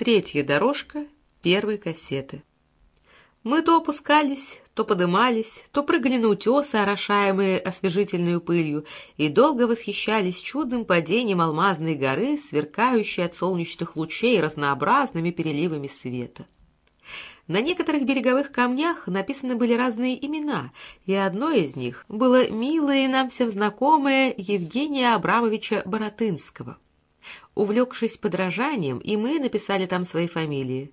Третья дорожка первой кассеты. Мы то опускались, то подымались, то прыгали на утесы, орошаемые освежительной пылью, и долго восхищались чудным падением алмазной горы, сверкающей от солнечных лучей разнообразными переливами света. На некоторых береговых камнях написаны были разные имена, и одно из них было милое и нам всем знакомое Евгения Абрамовича Боротынского. Увлекшись подражанием, и мы написали там свои фамилии.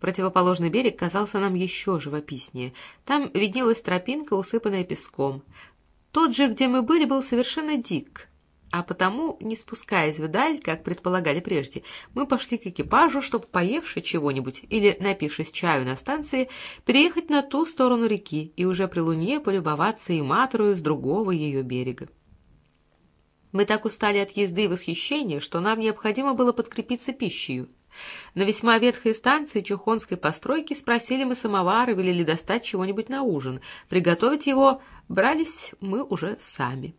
Противоположный берег казался нам еще живописнее. Там виднелась тропинка, усыпанная песком. Тот же, где мы были, был совершенно дик. А потому, не спускаясь вдаль, как предполагали прежде, мы пошли к экипажу, чтобы, поевши чего-нибудь или напившись чаю на станции, переехать на ту сторону реки и уже при луне полюбоваться и матрою с другого ее берега. Мы так устали от езды и восхищения, что нам необходимо было подкрепиться пищей. На весьма ветхой станции чухонской постройки спросили мы самовар и велели достать чего-нибудь на ужин. Приготовить его брались мы уже сами.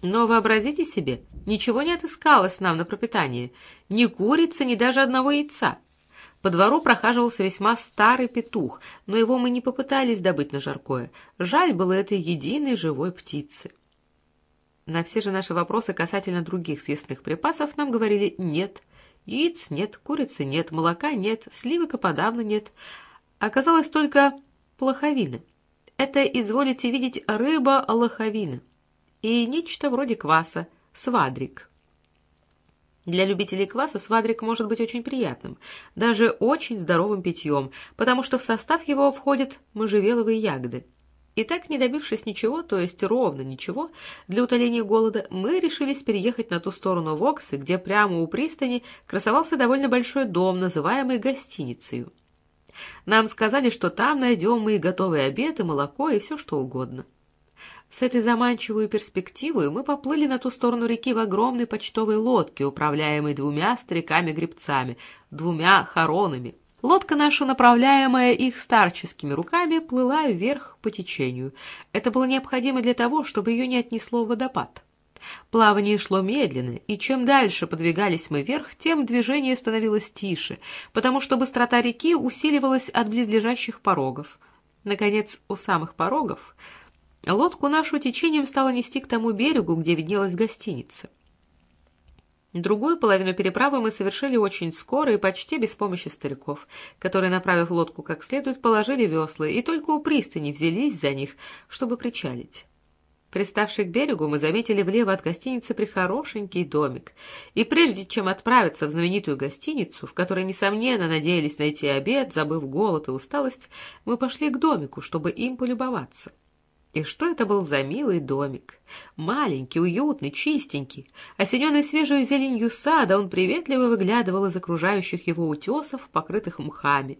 Но вообразите себе, ничего не отыскалось нам на пропитание. Ни курицы, ни даже одного яйца. По двору прохаживался весьма старый петух, но его мы не попытались добыть на жаркое. Жаль было этой единой живой птицы. На все же наши вопросы касательно других съестных припасов нам говорили «нет». Яиц нет, курицы нет, молока нет, сливок и подавно нет. Оказалось только плоховина. Это, изволите видеть, рыба-лоховина. И нечто вроде кваса, свадрик. Для любителей кваса свадрик может быть очень приятным, даже очень здоровым питьем, потому что в состав его входят можжевеловые ягоды. И так, не добившись ничего, то есть ровно ничего, для утоления голода, мы решились переехать на ту сторону Воксы, где прямо у пристани красовался довольно большой дом, называемый гостиницей. Нам сказали, что там найдем мы и готовый обед, и молоко, и все что угодно. С этой заманчивой перспективой мы поплыли на ту сторону реки в огромной почтовой лодке, управляемой двумя стариками-гребцами, двумя хоронами, Лодка наша, направляемая их старческими руками, плыла вверх по течению. Это было необходимо для того, чтобы ее не отнесло в водопад. Плавание шло медленно, и чем дальше подвигались мы вверх, тем движение становилось тише, потому что быстрота реки усиливалась от близлежащих порогов. Наконец, у самых порогов лодку нашу течением стало нести к тому берегу, где виднелась гостиница. Другую половину переправы мы совершили очень скоро и почти без помощи стариков, которые, направив лодку как следует, положили весла и только у пристани взялись за них, чтобы причалить. Приставший к берегу, мы заметили влево от гостиницы прихорошенький домик, и прежде чем отправиться в знаменитую гостиницу, в которой, несомненно, надеялись найти обед, забыв голод и усталость, мы пошли к домику, чтобы им полюбоваться. И что это был за милый домик? Маленький, уютный, чистенький. Осененный свежей зеленью сада, он приветливо выглядывал из окружающих его утесов, покрытых мхами.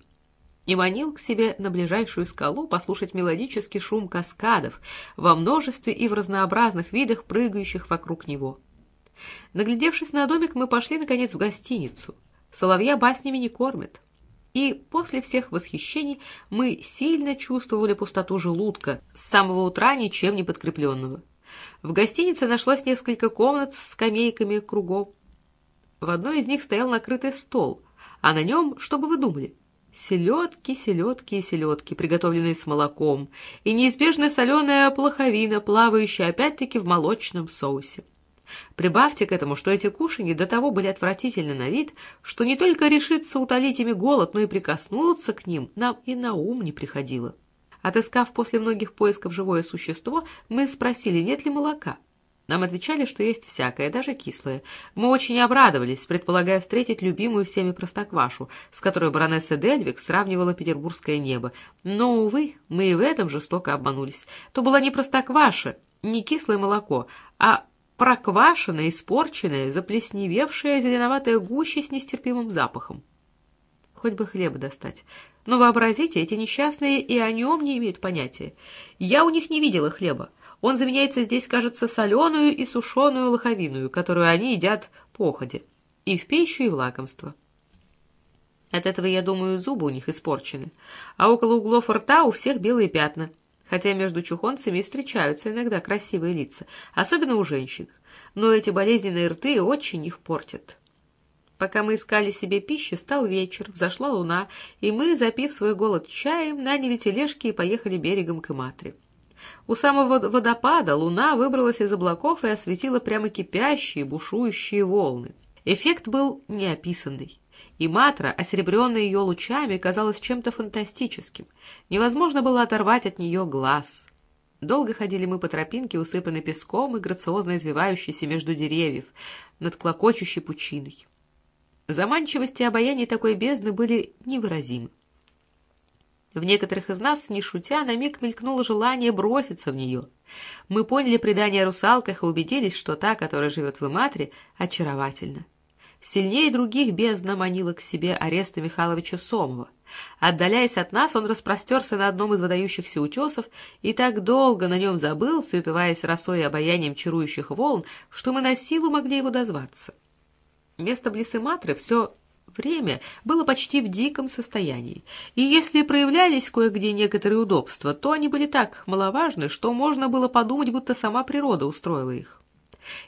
И манил к себе на ближайшую скалу послушать мелодический шум каскадов во множестве и в разнообразных видах, прыгающих вокруг него. Наглядевшись на домик, мы пошли, наконец, в гостиницу. Соловья баснями не кормят. И после всех восхищений мы сильно чувствовали пустоту желудка, с самого утра ничем не подкрепленного. В гостинице нашлось несколько комнат с скамейками кругом. В одной из них стоял накрытый стол, а на нем, что бы вы думали, селедки, селедки и селедки, приготовленные с молоком, и неизбежная соленая плоховина, плавающая опять-таки в молочном соусе. Прибавьте к этому, что эти кушанья до того были отвратительны на вид, что не только решиться утолить ими голод, но и прикоснуться к ним нам и на ум не приходило. Отыскав после многих поисков живое существо, мы спросили, нет ли молока. Нам отвечали, что есть всякое, даже кислое. Мы очень обрадовались, предполагая встретить любимую всеми простоквашу, с которой баронесса Дельвик сравнивала петербургское небо. Но, увы, мы и в этом жестоко обманулись. То была не простокваша, не кислое молоко, а проквашенная, испорченная, заплесневевшая зеленоватая гуща с нестерпимым запахом. Хоть бы хлеба достать. Но вообразите, эти несчастные и о нем не имеют понятия. Я у них не видела хлеба. Он заменяется здесь, кажется, соленую и сушеную лоховиную, которую они едят походе. И в пищу, и в лакомство. От этого, я думаю, зубы у них испорчены. А около углов рта у всех белые пятна — хотя между чухонцами встречаются иногда красивые лица, особенно у женщин, но эти болезненные рты очень их портят. Пока мы искали себе пищи, стал вечер, взошла луна, и мы, запив свой голод чаем, наняли тележки и поехали берегом к Иматре. У самого водопада луна выбралась из облаков и осветила прямо кипящие, бушующие волны. Эффект был неописанный. И Матра, осеребренная ее лучами, казалась чем-то фантастическим. Невозможно было оторвать от нее глаз. Долго ходили мы по тропинке, усыпанной песком и грациозно извивающейся между деревьев, над клокочущей пучиной. Заманчивость и обаяние такой бездны были невыразимы. В некоторых из нас, не шутя, на миг мелькнуло желание броситься в нее. Мы поняли предание о русалках и убедились, что та, которая живет в Иматре, очаровательна. Сильнее других бездна манила к себе Ареста Михайловича Сомова. Отдаляясь от нас, он распростерся на одном из выдающихся утесов и так долго на нем забылся, упиваясь росой и обаянием чарующих волн, что мы на силу могли его дозваться. Место близ Иматры все время было почти в диком состоянии, и если проявлялись кое-где некоторые удобства, то они были так маловажны, что можно было подумать, будто сама природа устроила их.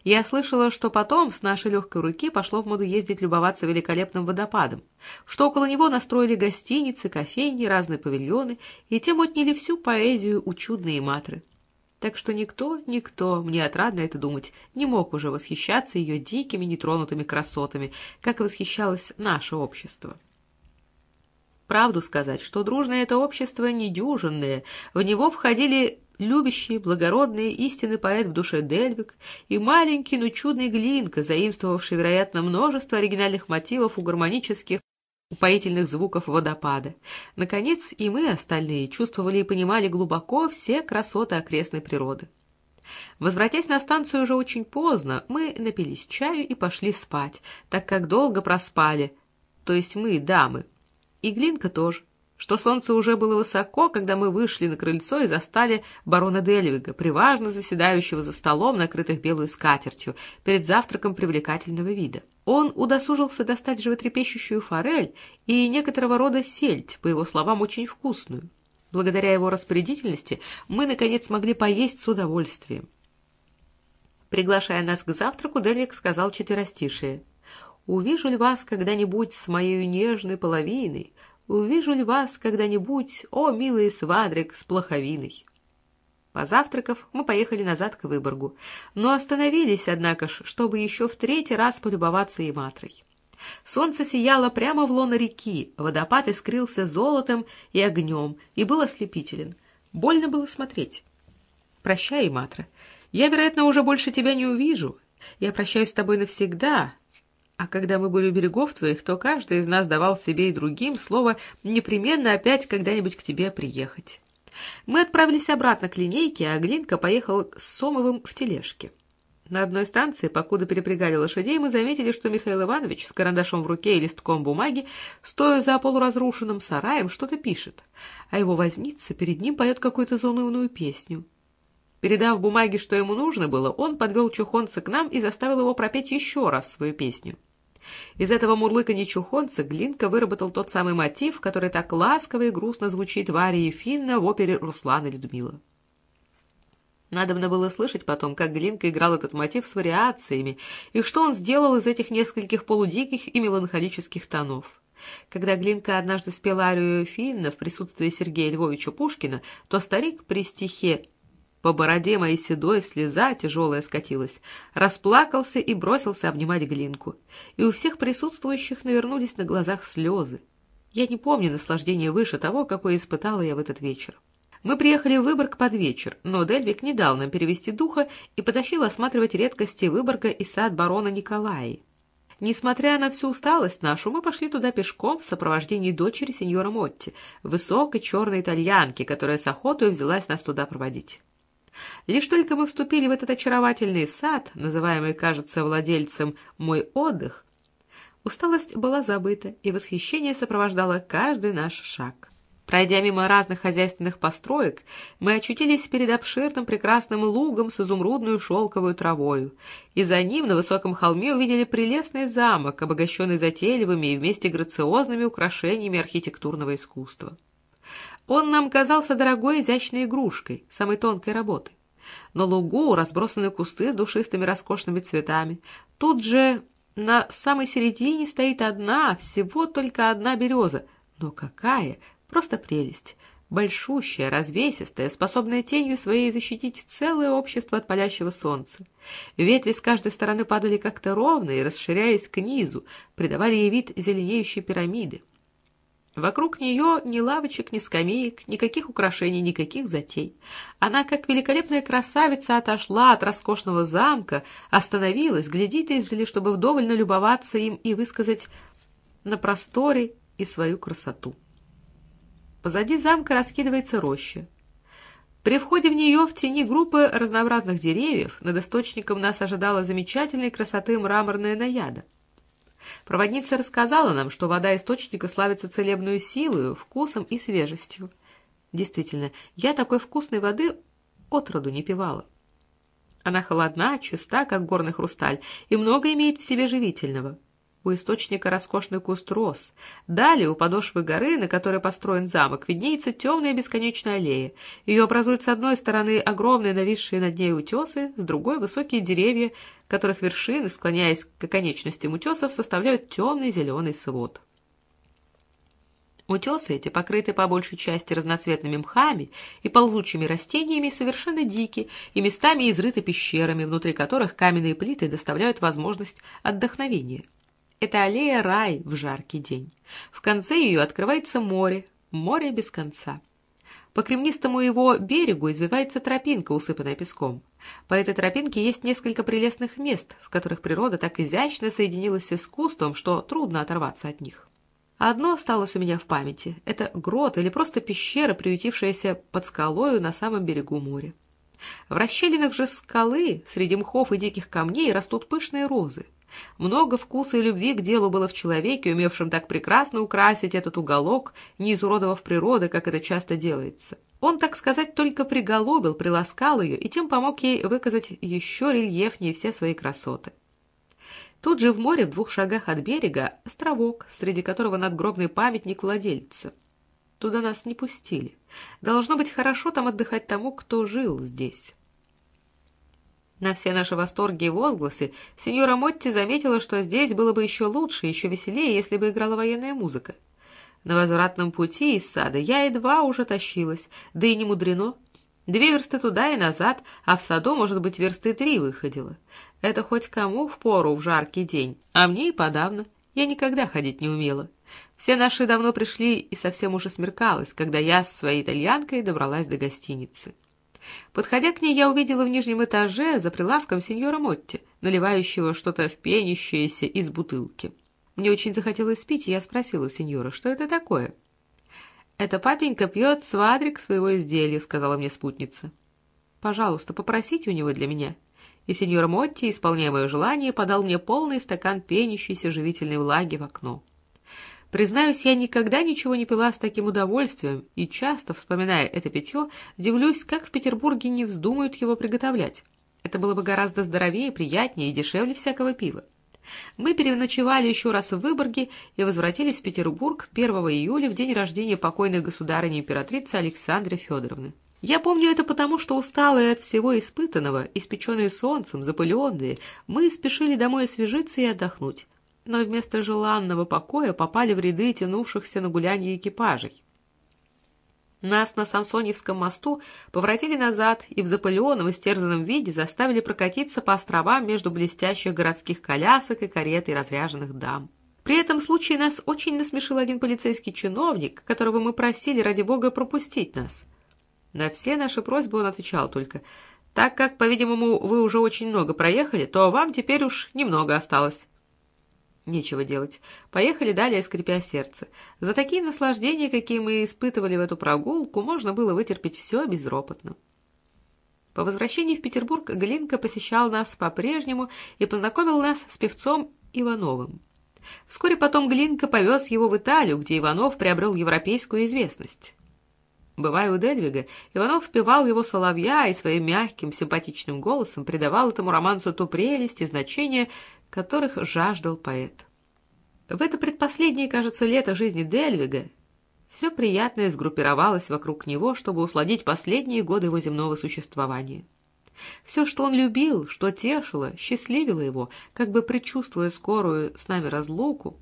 Я слышала, что потом с нашей легкой руки пошло в моду ездить любоваться великолепным водопадом, что около него настроили гостиницы, кофейни, разные павильоны, и тем отняли всю поэзию у чудной матры так что никто, никто, мне отрадно это думать, не мог уже восхищаться ее дикими нетронутыми красотами, как восхищалось наше общество. Правду сказать, что дружное это общество недюжинное, в него входили любящий, благородный, истинный поэт в душе Дельвик и маленький, но чудный Глинка, заимствовавший, вероятно, множество оригинальных мотивов у гармонических упоительных звуков водопада. Наконец, и мы, остальные, чувствовали и понимали глубоко все красоты окрестной природы. Возвратясь на станцию уже очень поздно, мы напились чаю и пошли спать, так как долго проспали, то есть мы, дамы. И Глинка тоже что солнце уже было высоко, когда мы вышли на крыльцо и застали барона Дельвига, приважно заседающего за столом, накрытых белую скатертью, перед завтраком привлекательного вида. Он удосужился достать животрепещущую форель и некоторого рода сельдь, по его словам, очень вкусную. Благодаря его распорядительности мы, наконец, могли поесть с удовольствием. Приглашая нас к завтраку, Дельвик сказал четверостишие. «Увижу ли вас когда-нибудь с моей нежной половиной, Увижу ли вас когда-нибудь, о, милый свадрик с плоховиной? Позавтракав, мы поехали назад к Выборгу, но остановились, однако ж, чтобы еще в третий раз полюбоваться Яматрой. Солнце сияло прямо в лоно реки, водопад искрился золотом и огнем и был ослепителен. Больно было смотреть. «Прощай, Яматра, я, вероятно, уже больше тебя не увижу. Я прощаюсь с тобой навсегда, а когда мы были у берегов твоих, то каждый из нас давал себе и другим слово непременно опять когда-нибудь к тебе приехать. Мы отправились обратно к линейке, а Глинка поехал с Сомовым в тележке. На одной станции, покуда перепрягали лошадей, мы заметили, что Михаил Иванович с карандашом в руке и листком бумаги, стоя за полуразрушенным сараем, что-то пишет, а его возница перед ним поет какую-то заунывную песню. Передав бумаге, что ему нужно было, он подвел чухонца к нам и заставил его пропеть еще раз свою песню. Из этого мурлыканья чухонца Глинка выработал тот самый мотив, который так ласково и грустно звучит в арии Финна в опере «Руслан и Людмила». Надобно было слышать потом, как Глинка играл этот мотив с вариациями, и что он сделал из этих нескольких полудиких и меланхолических тонов. Когда Глинка однажды спел арию Финна в присутствии Сергея Львовича Пушкина, то старик при стихе по бороде моей седой слеза тяжелая скатилась, расплакался и бросился обнимать Глинку. И у всех присутствующих навернулись на глазах слезы. Я не помню наслаждения выше того, какое испытала я в этот вечер. Мы приехали в Выборг под вечер, но Дельвик не дал нам перевести духа и потащил осматривать редкости Выборга и сад барона Николаи. Несмотря на всю усталость нашу, мы пошли туда пешком в сопровождении дочери сеньора Мотти, высокой черной итальянки, которая с охотой взялась нас туда проводить. Лишь только мы вступили в этот очаровательный сад, называемый, кажется, владельцем «мой отдых», усталость была забыта, и восхищение сопровождало каждый наш шаг. Пройдя мимо разных хозяйственных построек, мы очутились перед обширным прекрасным лугом с изумрудную шелковую травою, и за ним на высоком холме увидели прелестный замок, обогащенный затейливыми и вместе грациозными украшениями архитектурного искусства. Он нам казался дорогой изящной игрушкой, самой тонкой работы. На лугу разбросаны кусты с душистыми роскошными цветами. Тут же На самой середине стоит одна, всего только одна береза. Но какая! Просто прелесть! большущая, развесистая, способная тенью своей защитить целое общество от палящего солнца. Ветви с каждой стороны падали как-то ровно и, расширяясь к низу, придавали ей вид зеленеющей пирамиды. Вокруг нее ни лавочек, ни скамеек, никаких украшений, никаких затей. Она, как великолепная красавица, отошла от роскошного замка, остановилась, глядит издали, чтобы вдоволь налюбоваться им и высказать на просторе и свою красоту. Позади замка раскидывается роща. При входе в нее в тени группы разнообразных деревьев над источником нас ожидала замечательной красоты мраморная наяда. Проводница рассказала нам, что вода источника славится целебную силою, вкусом и свежестью. Действительно, я такой вкусной воды отроду не пивала. Она холодна, чиста, как горный хрусталь, и много имеет в себе живительного — у источника роскошный куст роз. Далее, у подошвы горы, на которой построен замок, виднеется темная бесконечная аллея. Ее образуют с одной стороны огромные нависшие над ней утесы, с другой — высокие деревья, которых вершины, склоняясь к оконечностям утесов, составляют темный зеленый свод. Утесы эти, покрыты по большей части разноцветными мхами и ползучими растениями, совершенно дики и местами изрыты пещерами, внутри которых каменные плиты доставляют возможность отдохновения. Это аллея рай в жаркий день. В конце ее открывается море, море без конца. По кремнистому его берегу извивается тропинка, усыпанная песком. По этой тропинке есть несколько прелестных мест, в которых природа так изящно соединилась с искусством, что трудно оторваться от них. Одно осталось у меня в памяти — это грот или просто пещера, приютившаяся под скалою на самом берегу моря. В расщелинах же скалы, среди мхов и диких камней, растут пышные розы. Много вкуса и любви к делу было в человеке, умевшем так прекрасно украсить этот уголок, не изуродовав природы, как это часто делается. Он, так сказать, только приголубил, приласкал ее и тем помог ей выказать еще рельефнее все свои красоты. Тут же в море, в двух шагах от берега, островок, среди которого надгробный памятник владельца. Туда нас не пустили. Должно быть хорошо там отдыхать тому, кто жил здесь. На все наши восторги и возгласы сеньора Мотти заметила, что здесь было бы еще лучше, еще веселее, если бы играла военная музыка. На возвратном пути из сада я едва уже тащилась, да и не мудрено. Две версты туда и назад, а в саду, может быть, версты три выходила. Это хоть кому в пору в жаркий день, а мне и подавно. Я никогда ходить не умела. Все наши давно пришли, и совсем уже смеркалось, когда я с своей итальянкой добралась до гостиницы. Подходя к ней, я увидела в нижнем этаже за прилавком сеньора Мотти, наливающего что-то в пенящееся из бутылки. Мне очень захотелось пить, и я спросила у сеньора, что это такое. «Это папенька пьет свадрик своего изделия», — сказала мне спутница. «Пожалуйста, попросите у него для меня». И сеньор Мотти, исполняя мое желание, подал мне полный стакан пенящейся живительной влаги в окно. Признаюсь, я никогда ничего не пила с таким удовольствием, и часто, вспоминая это питье, дивлюсь, как в Петербурге не вздумают его приготовлять. Это было бы гораздо здоровее, приятнее и дешевле всякого пива. Мы переночевали еще раз в Выборге и возвратились в Петербург 1 июля в день рождения покойной государыни-императрицы Александры Федоровны. Я помню это потому, что усталые от всего испытанного, испеченные солнцем, запыленные, мы спешили домой освежиться и отдохнуть но вместо желанного покоя попали в ряды тянувшихся на гулянье экипажей. Нас на Самсоневском мосту поворотили назад и в запыленном, истерзанном виде заставили прокатиться по островам между блестящих городских колясок и каретой разряженных дам. При этом случае нас очень насмешил один полицейский чиновник, которого мы просили ради бога пропустить нас. На все наши просьбы он отвечал только «Так как, по-видимому, вы уже очень много проехали, то вам теперь уж немного осталось». Нечего делать. Поехали далее, скрипя сердце. За такие наслаждения, какие мы испытывали в эту прогулку, можно было вытерпеть все безропотно. По возвращении в Петербург Глинка посещал нас по-прежнему и познакомил нас с певцом Ивановым. Вскоре потом Глинка повез его в Италию, где Иванов приобрел европейскую известность. Бывая у Дельвига, Иванов впевал его соловья и своим мягким, симпатичным голосом придавал этому романсу ту прелесть и значение, которых жаждал поэт. В это предпоследнее, кажется, лето жизни Дельвига все приятное сгруппировалось вокруг него, чтобы усладить последние годы его земного существования. Все, что он любил, что тешило, счастливило его, как бы предчувствуя скорую с нами разлуку,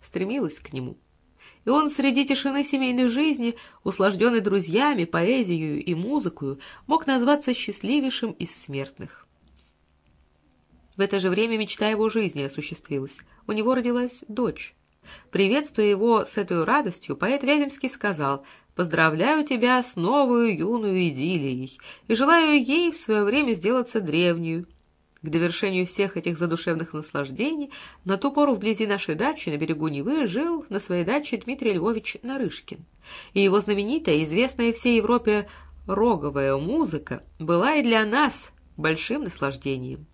стремилось к нему. И он среди тишины семейной жизни, услажденный друзьями, поэзией и музыкой, мог назваться счастливейшим из смертных. В это же время мечта его жизни осуществилась. У него родилась дочь. Приветствуя его с этой радостью, поэт Вяземский сказал «Поздравляю тебя с новую юную идиллией и желаю ей в свое время сделаться древнюю». К довершению всех этих задушевных наслаждений на ту пору вблизи нашей дачи на берегу Невы жил на своей даче Дмитрий Львович Нарышкин. И его знаменитая, известная всей Европе роговая музыка была и для нас большим наслаждением.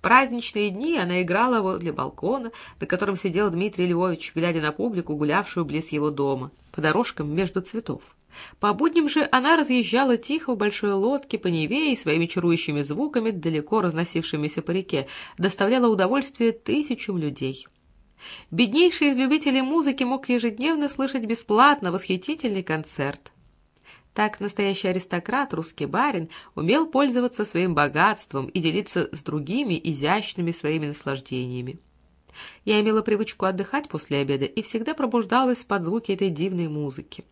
Праздничные дни она играла возле балкона, на котором сидел Дмитрий Львович, глядя на публику, гулявшую близ его дома, по дорожкам между цветов. По будням же она разъезжала тихо в большой лодке по Неве и своими чарующими звуками, далеко разносившимися по реке, доставляла удовольствие тысячам людей. Беднейший из любителей музыки мог ежедневно слышать бесплатно восхитительный концерт. Так настоящий аристократ, русский барин, умел пользоваться своим богатством и делиться с другими изящными своими наслаждениями. Я имела привычку отдыхать после обеда и всегда пробуждалась под звуки этой дивной музыки.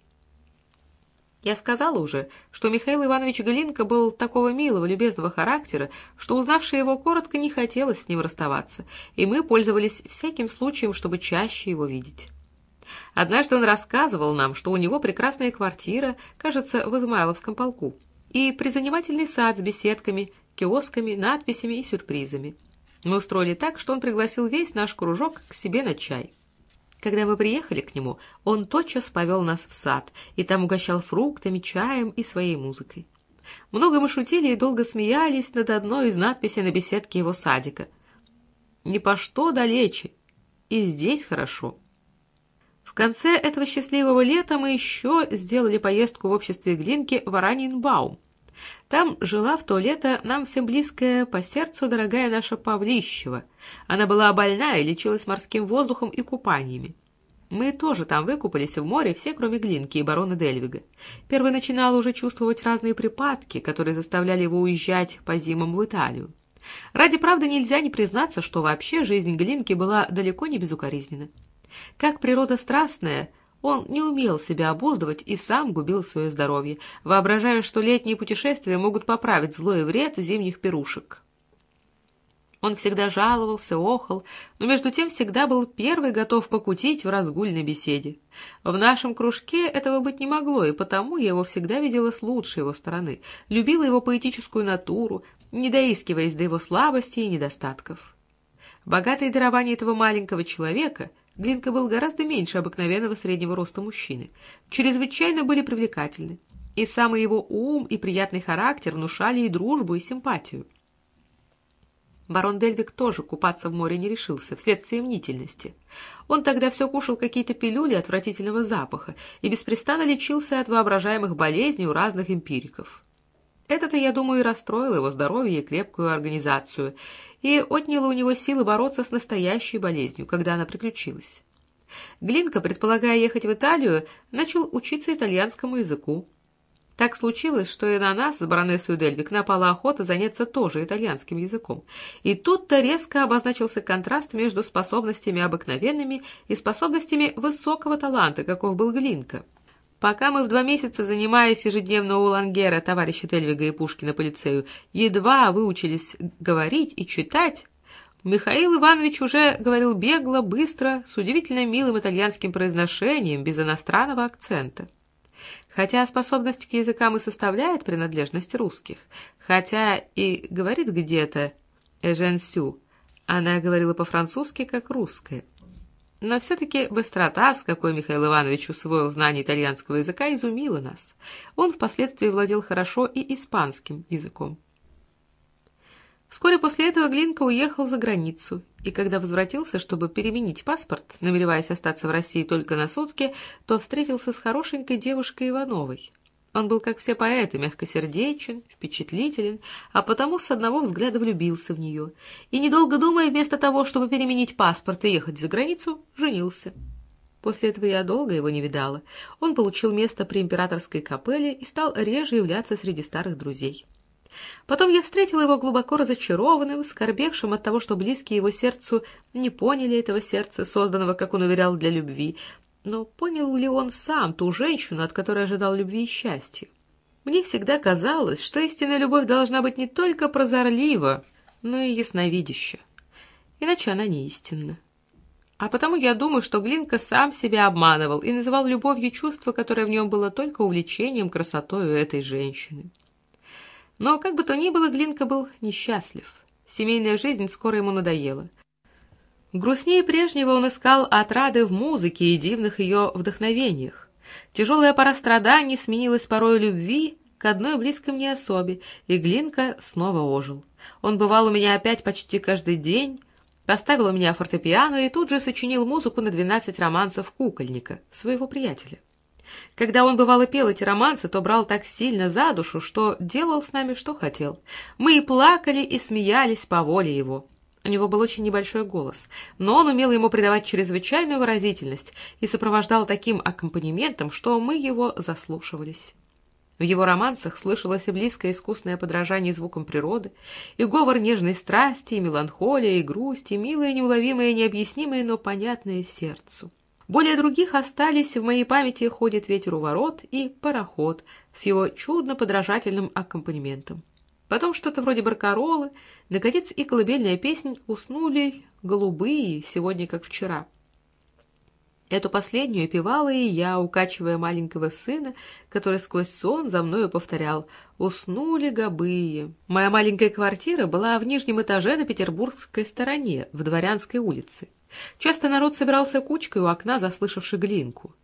Я сказала уже, что Михаил Иванович Глинка был такого милого, любезного характера, что, узнавшая его коротко, не хотелось с ним расставаться, и мы пользовались всяким случаем, чтобы чаще его видеть. Однажды он рассказывал нам, что у него прекрасная квартира, кажется, в Измайловском полку, и призанимательный сад с беседками, киосками, надписями и сюрпризами. Мы устроили так, что он пригласил весь наш кружок к себе на чай. Когда мы приехали к нему, он тотчас повел нас в сад, и там угощал фруктами, чаем и своей музыкой. Много мы шутили и долго смеялись над одной из надписей на беседке его садика. «Ни по что далече, и здесь хорошо» конце этого счастливого лета мы еще сделали поездку в обществе Глинки в Аранинбаум. Там жила в то лето нам всем близкая по сердцу дорогая наша Павлищева. Она была больна и лечилась морским воздухом и купаниями. Мы тоже там выкупались в море, все, кроме Глинки и барона Дельвига. Первый начинал уже чувствовать разные припадки, которые заставляли его уезжать по зимам в Италию. Ради правды нельзя не признаться, что вообще жизнь Глинки была далеко не безукоризненна. Как природа страстная, он не умел себя обуздывать и сам губил свое здоровье, воображая, что летние путешествия могут поправить злой вред зимних пирушек. Он всегда жаловался, охал, но между тем всегда был первый готов покутить в разгульной беседе. В нашем кружке этого быть не могло, и потому я его всегда видела с лучшей его стороны, любила его поэтическую натуру, не доискиваясь до его слабостей и недостатков. Богатые дарования этого маленького человека — Глинка был гораздо меньше обыкновенного среднего роста мужчины, чрезвычайно были привлекательны, и самый его ум и приятный характер внушали и дружбу, и симпатию. Барон Дельвик тоже купаться в море не решился, вследствие мнительности. Он тогда все кушал какие-то пилюли отвратительного запаха и беспрестанно лечился от воображаемых болезней у разных эмпириков. Это-то, я думаю, и расстроило его здоровье и крепкую организацию, и отняло у него силы бороться с настоящей болезнью, когда она приключилась. Глинка, предполагая ехать в Италию, начал учиться итальянскому языку. Так случилось, что и на нас с баронессой Дельвик напала охота заняться тоже итальянским языком. И тут-то резко обозначился контраст между способностями обыкновенными и способностями высокого таланта, каков был Глинка. Пока мы в два месяца, занимаясь ежедневно у Лангера, товарища Тельвига и Пушкина по лицею, едва выучились говорить и читать, Михаил Иванович уже говорил бегло, быстро, с удивительно милым итальянским произношением, без иностранного акцента. Хотя способность к языкам и составляет принадлежность русских, хотя и говорит где-то «эженсю», она говорила по-французски как русская. Но все-таки быстрота, с какой Михаил Иванович усвоил знание итальянского языка, изумила нас. Он впоследствии владел хорошо и испанским языком. Вскоре после этого Глинка уехал за границу, и когда возвратился, чтобы переменить паспорт, намереваясь остаться в России только на сутки, то встретился с хорошенькой девушкой Ивановой. Он был, как все поэты, мягкосердечен, впечатлителен, а потому с одного взгляда влюбился в нее. И, недолго думая, вместо того, чтобы переменить паспорт и ехать за границу, женился. После этого я долго его не видала. Он получил место при императорской капелле и стал реже являться среди старых друзей. Потом я встретила его глубоко разочарованным, скорбевшим от того, что близкие его сердцу не поняли этого сердца, созданного, как он уверял, для любви. Но понял ли он сам ту женщину, от которой ожидал любви и счастья? Мне всегда казалось, что истинная любовь должна быть не только прозорлива, но и ясновидяща. Иначе она не истинна. А потому я думаю, что Глинка сам себя обманывал и называл любовью чувство, которое в нем было только увлечением красотой этой женщины. Но, как бы то ни было, Глинка был несчастлив. Семейная жизнь скоро ему надоела. Грустнее прежнего он искал отрады в музыке и дивных ее вдохновениях. Тяжелая пора страданий сменилась порой любви к одной близкой мне особе, и Глинка снова ожил. Он бывал у меня опять почти каждый день, поставил у меня фортепиано и тут же сочинил музыку на двенадцать романсов кукольника, своего приятеля. Когда он бывало пел эти романсы, то брал так сильно за душу, что делал с нами, что хотел. Мы и плакали, и смеялись по воле его. У него был очень небольшой голос, но он умел ему придавать чрезвычайную выразительность и сопровождал таким аккомпанементом, что мы его заслушивались. В его романсах слышалось и близкое искусное подражание звукам природы, и говор нежной страсти, и меланхолия, и грусть, и милое, неуловимое, необъяснимое, но понятное сердцу. Более других остались в моей памяти «Ходит ветер у ворот» и «Пароход» с его чудно-подражательным аккомпанементом. Потом что-то вроде баркаролы, наконец и колыбельная песнь «Уснули голубые, сегодня как вчера». Эту последнюю певала и я, укачивая маленького сына, который сквозь сон за мною повторял «Уснули гобые». Моя маленькая квартира была в нижнем этаже на петербургской стороне, в Дворянской улице. Часто народ собирался кучкой у окна, заслышавши глинку.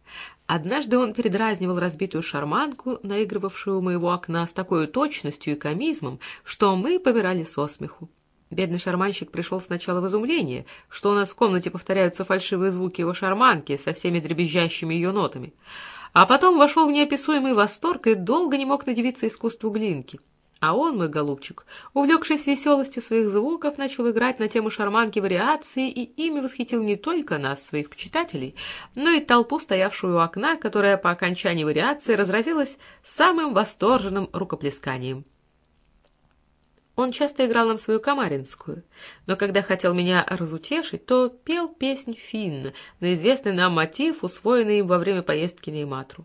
Однажды он передразнивал разбитую шарманку, наигрывавшую у моего окна с такой точностью и комизмом, что мы побирали со смеху. Бедный шарманщик пришел сначала в изумление, что у нас в комнате повторяются фальшивые звуки его шарманки со всеми дребезжащими ее нотами. А потом вошел в неописуемый восторг и долго не мог надевиться искусству глинки. А он, мой голубчик, увлекшись веселостью своих звуков, начал играть на тему шарманки вариации и ими восхитил не только нас, своих почитателей, но и толпу, стоявшую у окна, которая по окончании вариации разразилась самым восторженным рукоплесканием. Он часто играл нам свою комаринскую, но когда хотел меня разутешить, то пел песнь Финна на известный нам мотив, усвоенный им во время поездки на Иматру.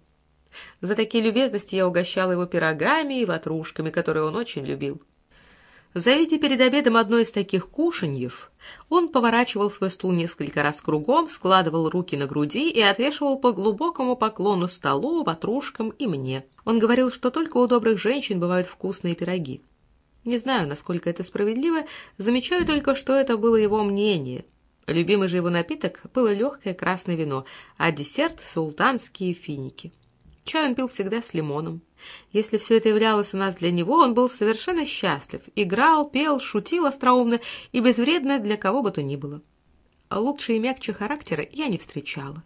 За такие любезности я угощала его пирогами и ватрушками, которые он очень любил. Завидя перед обедом одно из таких кушаньев, он поворачивал свой стул несколько раз кругом, складывал руки на груди и отвешивал по глубокому поклону столу, ватрушкам и мне. Он говорил, что только у добрых женщин бывают вкусные пироги. Не знаю, насколько это справедливо, замечаю только, что это было его мнение. Любимый же его напиток было легкое красное вино, а десерт — султанские финики. Чай он пил всегда с лимоном. Если все это являлось у нас для него, он был совершенно счастлив. Играл, пел, шутил остроумно и безвредно для кого бы то ни было. А лучше и мягче характера я не встречала.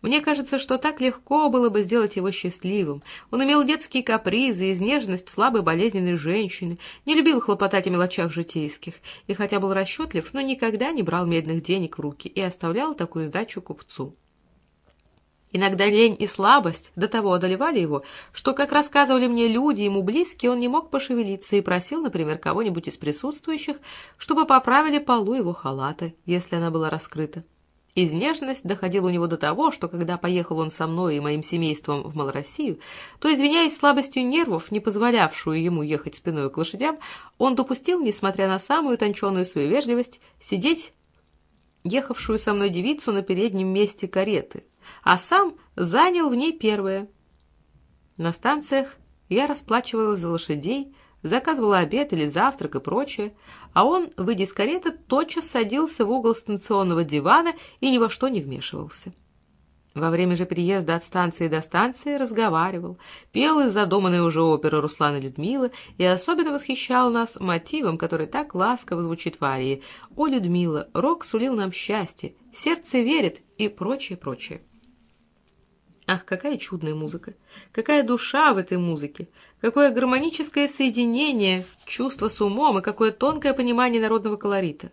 Мне кажется, что так легко было бы сделать его счастливым. Он имел детские капризы, изнеженность слабой болезненной женщины, не любил хлопотать о мелочах житейских, и хотя был расчетлив, но никогда не брал медных денег в руки и оставлял такую сдачу купцу. Иногда лень и слабость до того одолевали его, что, как рассказывали мне люди, ему близкие, он не мог пошевелиться и просил, например, кого-нибудь из присутствующих, чтобы поправили полу его халата, если она была раскрыта. Изнежность доходила у него до того, что когда поехал он со мной и моим семейством в Малороссию, то, извиняясь слабостью нервов, не позволявшую ему ехать спиной к лошадям, он допустил, несмотря на самую утонченную свою вежливость, сидеть ехавшую со мной девицу на переднем месте кареты, а сам занял в ней первое. На станциях я расплачивалась за лошадей, заказывала обед или завтрак и прочее, а он, выйдя из кареты, тотчас садился в угол станционного дивана и ни во что не вмешивался. Во время же переезда от станции до станции разговаривал, пел из задуманной уже оперы Руслана Людмилы и особенно восхищал нас мотивом, который так ласково звучит в арии «О, Людмила, рок сулил нам счастье, сердце верит» и прочее, прочее. Ах, какая чудная музыка! Какая душа в этой музыке! Какое гармоническое соединение чувства с умом и какое тонкое понимание народного колорита!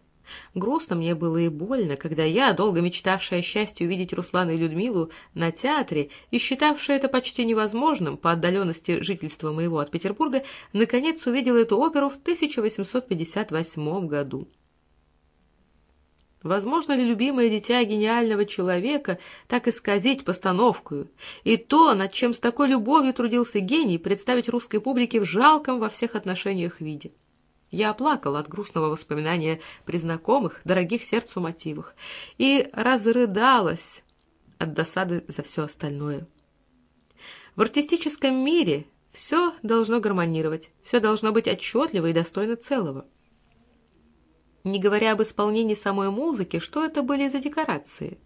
Грустно мне было и больно, когда я, долго мечтавшая о счастье увидеть Руслана и Людмилу на театре и считавшая это почти невозможным по отдаленности жительства моего от Петербурга, наконец увидела эту оперу в 1858 году. Возможно ли любимое дитя гениального человека так исказить постановку? И то, над чем с такой любовью трудился гений, представить русской публике в жалком во всех отношениях виде. Я оплакала от грустного воспоминания при знакомых, дорогих сердцу мотивах, и разрыдалась от досады за все остальное. В артистическом мире все должно гармонировать, все должно быть отчетливо и достойно целого. Не говоря об исполнении самой музыки, что это были за декорации?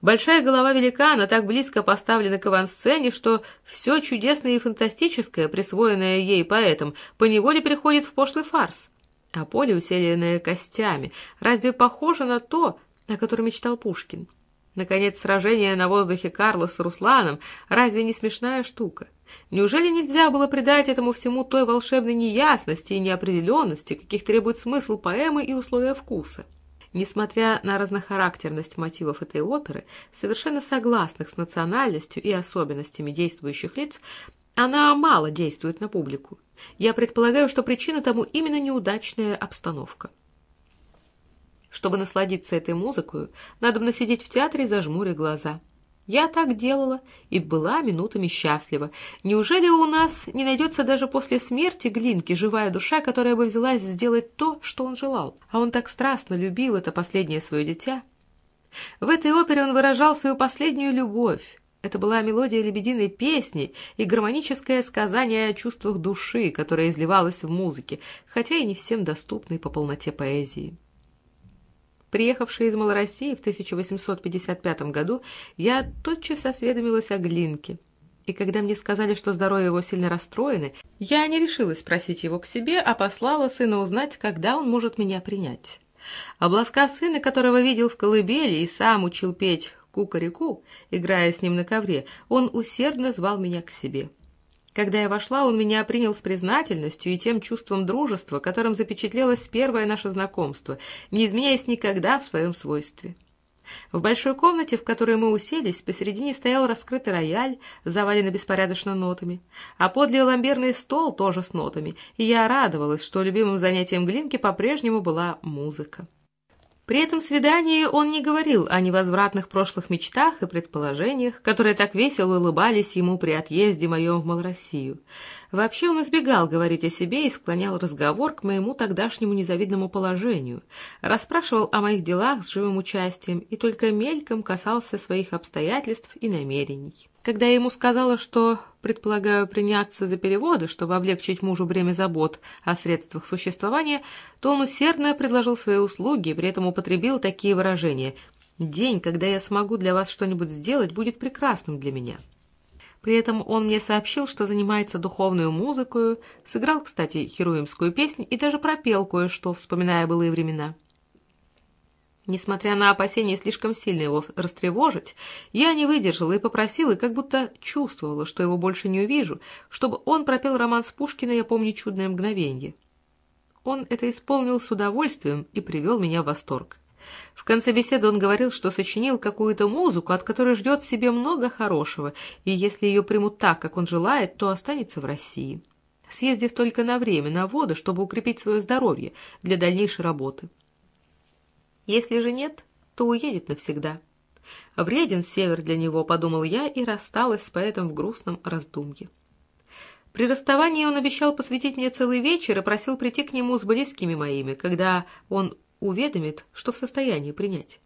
Большая голова великана так близко поставлена к авансцене, что все чудесное и фантастическое, присвоенное ей поэтом, поневоле переходит в пошлый фарс. А поле, усеянное костями, разве похоже на то, о котором мечтал Пушкин? Наконец, сражение на воздухе Карла с Русланом разве не смешная штука? Неужели нельзя было придать этому всему той волшебной неясности и неопределенности, каких требует смысл поэмы и условия вкуса? Несмотря на разнохарактерность мотивов этой оперы, совершенно согласных с национальностью и особенностями действующих лиц, она мало действует на публику. Я предполагаю, что причина тому именно неудачная обстановка. Чтобы насладиться этой музыкой, надо бы сидеть в театре, зажмуря глаза – я так делала и была минутами счастлива. Неужели у нас не найдется даже после смерти Глинки живая душа, которая бы взялась сделать то, что он желал? А он так страстно любил это последнее свое дитя. В этой опере он выражал свою последнюю любовь. Это была мелодия лебединой песни и гармоническое сказание о чувствах души, которое изливалось в музыке, хотя и не всем доступной по полноте поэзии. Приехавшая из Малороссии в 1855 году, я тотчас осведомилась о Глинке. И когда мне сказали, что здоровье его сильно расстроено, я не решилась спросить его к себе, а послала сына узнать, когда он может меня принять. Обласкав сына, которого видел в колыбели и сам учил петь кукареку, играя с ним на ковре, он усердно звал меня к себе. Когда я вошла, он меня принял с признательностью и тем чувством дружества, которым запечатлелось первое наше знакомство, не изменяясь никогда в своем свойстве. В большой комнате, в которой мы уселись, посередине стоял раскрытый рояль, заваленный беспорядочно нотами, а подле ламберный стол тоже с нотами, и я радовалась, что любимым занятием Глинки по-прежнему была музыка. При этом свидании он не говорил о невозвратных прошлых мечтах и предположениях, которые так весело улыбались ему при отъезде моем в Малороссию. Вообще он избегал говорить о себе и склонял разговор к моему тогдашнему незавидному положению, расспрашивал о моих делах с живым участием и только мельком касался своих обстоятельств и намерений. Когда я ему сказала, что предполагаю приняться за переводы, чтобы облегчить мужу бремя забот о средствах существования, то он усердно предложил свои услуги и при этом употребил такие выражения «День, когда я смогу для вас что-нибудь сделать, будет прекрасным для меня». При этом он мне сообщил, что занимается духовной музыкой, сыграл, кстати, херуимскую песню и даже пропел кое-что, вспоминая былые времена. Несмотря на опасение слишком сильно его растревожить, я не выдержала и попросила, и как будто чувствовала, что его больше не увижу, чтобы он пропел роман с Пушкина «Я помню чудное мгновенье». Он это исполнил с удовольствием и привел меня в восторг. В конце беседы он говорил, что сочинил какую-то музыку, от которой ждет себе много хорошего, и если ее примут так, как он желает, то останется в России, съездив только на время, на воды, чтобы укрепить свое здоровье для дальнейшей работы. Если же нет, то уедет навсегда. Вреден север для него, подумал я, и рассталась с поэтом в грустном раздумье. При расставании он обещал посвятить мне целый вечер и просил прийти к нему с близкими моими, когда он уведомит, что в состоянии принять.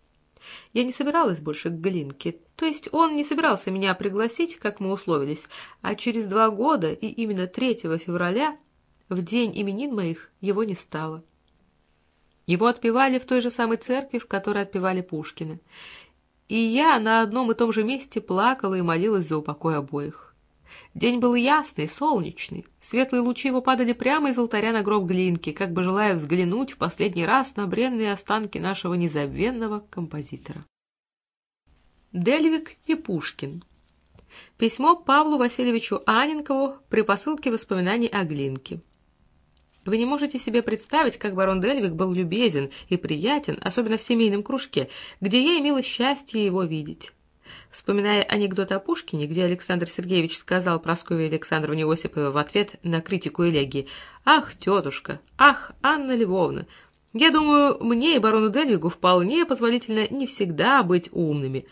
Я не собиралась больше к Глинке, то есть он не собирался меня пригласить, как мы условились, а через два года и именно 3 февраля, в день именин моих, его не стало. Его отпевали в той же самой церкви, в которой отпевали Пушкина. И я на одном и том же месте плакала и молилась за упокой обоих. День был ясный, солнечный. Светлые лучи его падали прямо из алтаря на гроб Глинки, как бы желая взглянуть в последний раз на бренные останки нашего незабвенного композитора. Дельвик и Пушкин. Письмо Павлу Васильевичу Аненкову при посылке воспоминаний о Глинке. Вы не можете себе представить, как барон Дельвик был любезен и приятен, особенно в семейном кружке, где я имела счастье его видеть. Вспоминая анекдот о Пушкине, где Александр Сергеевич сказал Прасковье Александровне Осиповой в ответ на критику элегии «Ах, тетушка! Ах, Анна Львовна!» Я думаю, мне и барону Дельвигу вполне позволительно не всегда быть умными.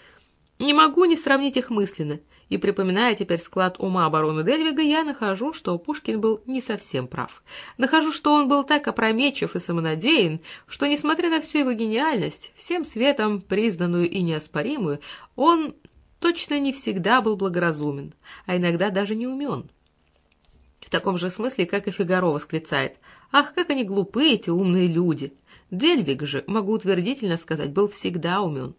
Не могу не сравнить их мысленно, и, припоминая теперь склад ума барона Дельвига, я нахожу, что Пушкин был не совсем прав. Нахожу, что он был так опрометчив и самонадеян, что, несмотря на всю его гениальность, всем светом признанную и неоспоримую, он точно не всегда был благоразумен, а иногда даже не умен. В таком же смысле, как и Фигаро восклицает «Ах, как они глупы, эти умные люди!» Дельвиг же, могу утвердительно сказать, был всегда умен.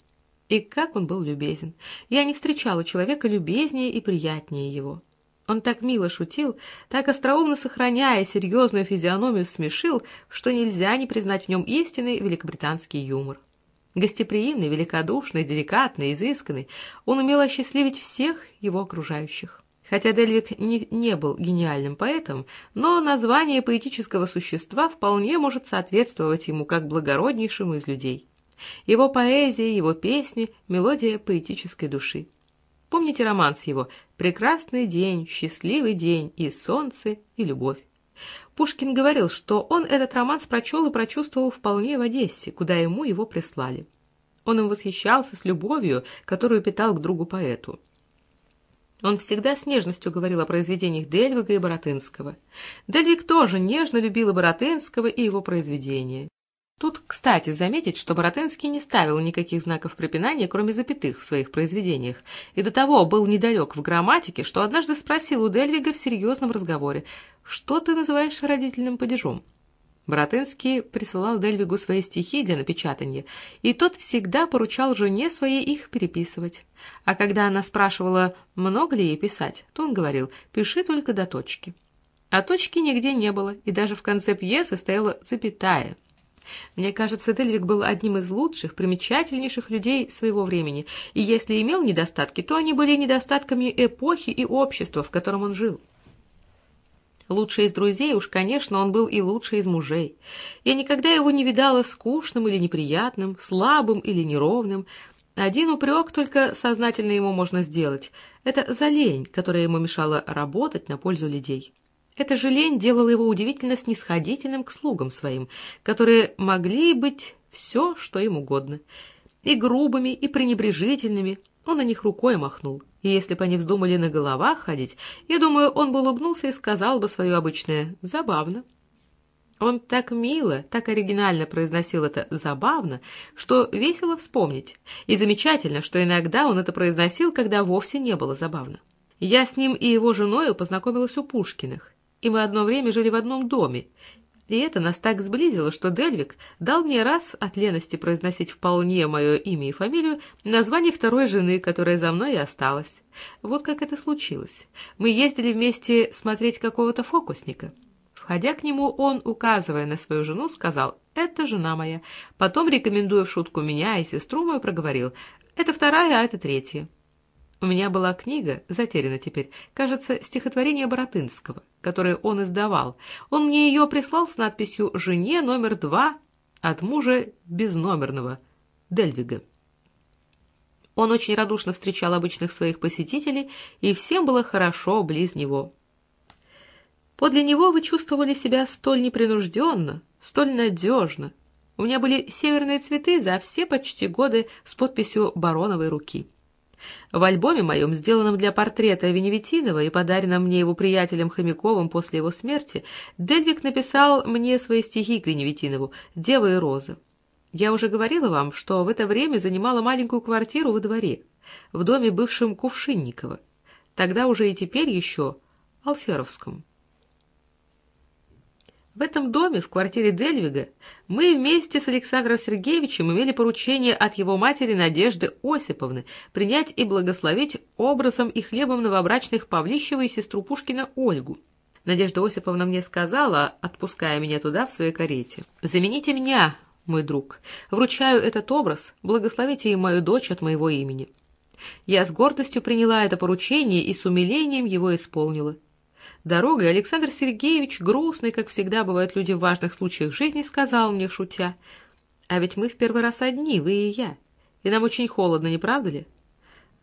И как он был любезен! Я не встречала человека любезнее и приятнее его. Он так мило шутил, так остроумно сохраняя серьезную физиономию смешил, что нельзя не признать в нем истинный великобританский юмор. Гостеприимный, великодушный, деликатный, изысканный, он умел осчастливить всех его окружающих. Хотя Дельвик не, не был гениальным поэтом, но название поэтического существа вполне может соответствовать ему как благороднейшему из людей. Его поэзия, его песни — мелодия поэтической души. Помните романс его «Прекрасный день», «Счастливый день» и «Солнце» и «Любовь». Пушкин говорил, что он этот романс прочел и прочувствовал вполне в Одессе, куда ему его прислали. Он им восхищался с любовью, которую питал к другу поэту. Он всегда с нежностью говорил о произведениях Дельвига и Боротынского. Дельвиг тоже нежно любил и Боротынского, и его произведения. Тут, кстати, заметить, что Боротынский не ставил никаких знаков препинания, кроме запятых в своих произведениях, и до того был недалек в грамматике, что однажды спросил у Дельвига в серьезном разговоре, «Что ты называешь родительным падежом?» Боротынский присылал Дельвигу свои стихи для напечатания, и тот всегда поручал жене своей их переписывать. А когда она спрашивала, много ли ей писать, то он говорил «пиши только до точки». А точки нигде не было, и даже в конце пьесы стояла запятая. Мне кажется, Дельвиг был одним из лучших, примечательнейших людей своего времени, и если имел недостатки, то они были недостатками эпохи и общества, в котором он жил. Лучший из друзей уж, конечно, он был и лучший из мужей. Я никогда его не видала скучным или неприятным, слабым или неровным. Один упрек только сознательно ему можно сделать. Это за лень, которая ему мешала работать на пользу людей. Эта же лень делала его удивительно снисходительным к слугам своим, которые могли быть все, что им угодно. И грубыми, и пренебрежительными, он на них рукой махнул. И если бы они вздумали на головах ходить, я думаю, он бы улыбнулся и сказал бы свое обычное «забавно». Он так мило, так оригинально произносил это «забавно», что весело вспомнить. И замечательно, что иногда он это произносил, когда вовсе не было забавно. Я с ним и его женой познакомилась у Пушкиных, и мы одно время жили в одном доме, и это нас так сблизило, что Дельвик дал мне раз от лености произносить вполне мое имя и фамилию название второй жены, которая за мной и осталась. Вот как это случилось. Мы ездили вместе смотреть какого-то фокусника. Входя к нему, он, указывая на свою жену, сказал «Это жена моя». Потом, рекомендуя в шутку меня и сестру мою, проговорил «Это вторая, а это третья». У меня была книга, затеряна теперь, кажется, стихотворение Боротынского, которое он издавал. Он мне ее прислал с надписью «Жене номер два от мужа безномерного, Дельвига». Он очень радушно встречал обычных своих посетителей, и всем было хорошо близ него. Подле него вы чувствовали себя столь непринужденно, столь надежно. У меня были северные цветы за все почти годы с подписью бароновой руки. В альбоме моем, сделанном для портрета Веневитинова и подаренном мне его приятелем Хомяковым после его смерти, Дельвик написал мне свои стихи к Веневитинову «Дева и роза». Я уже говорила вам, что в это время занимала маленькую квартиру во дворе, в доме бывшем Кувшинникова, тогда уже и теперь еще Алферовском. В этом доме, в квартире Дельвига, мы вместе с Александром Сергеевичем имели поручение от его матери Надежды Осиповны принять и благословить образом и хлебом новобрачных Павлищева и сестру Пушкина Ольгу. Надежда Осиповна мне сказала, отпуская меня туда в своей карете, «Замените меня, мой друг. Вручаю этот образ, благословите и мою дочь от моего имени». Я с гордостью приняла это поручение и с умилением его исполнила. Дорогой Александр Сергеевич, грустный, как всегда бывают люди в важных случаях жизни, сказал мне, шутя, «А ведь мы в первый раз одни, вы и я, и нам очень холодно, не правда ли?»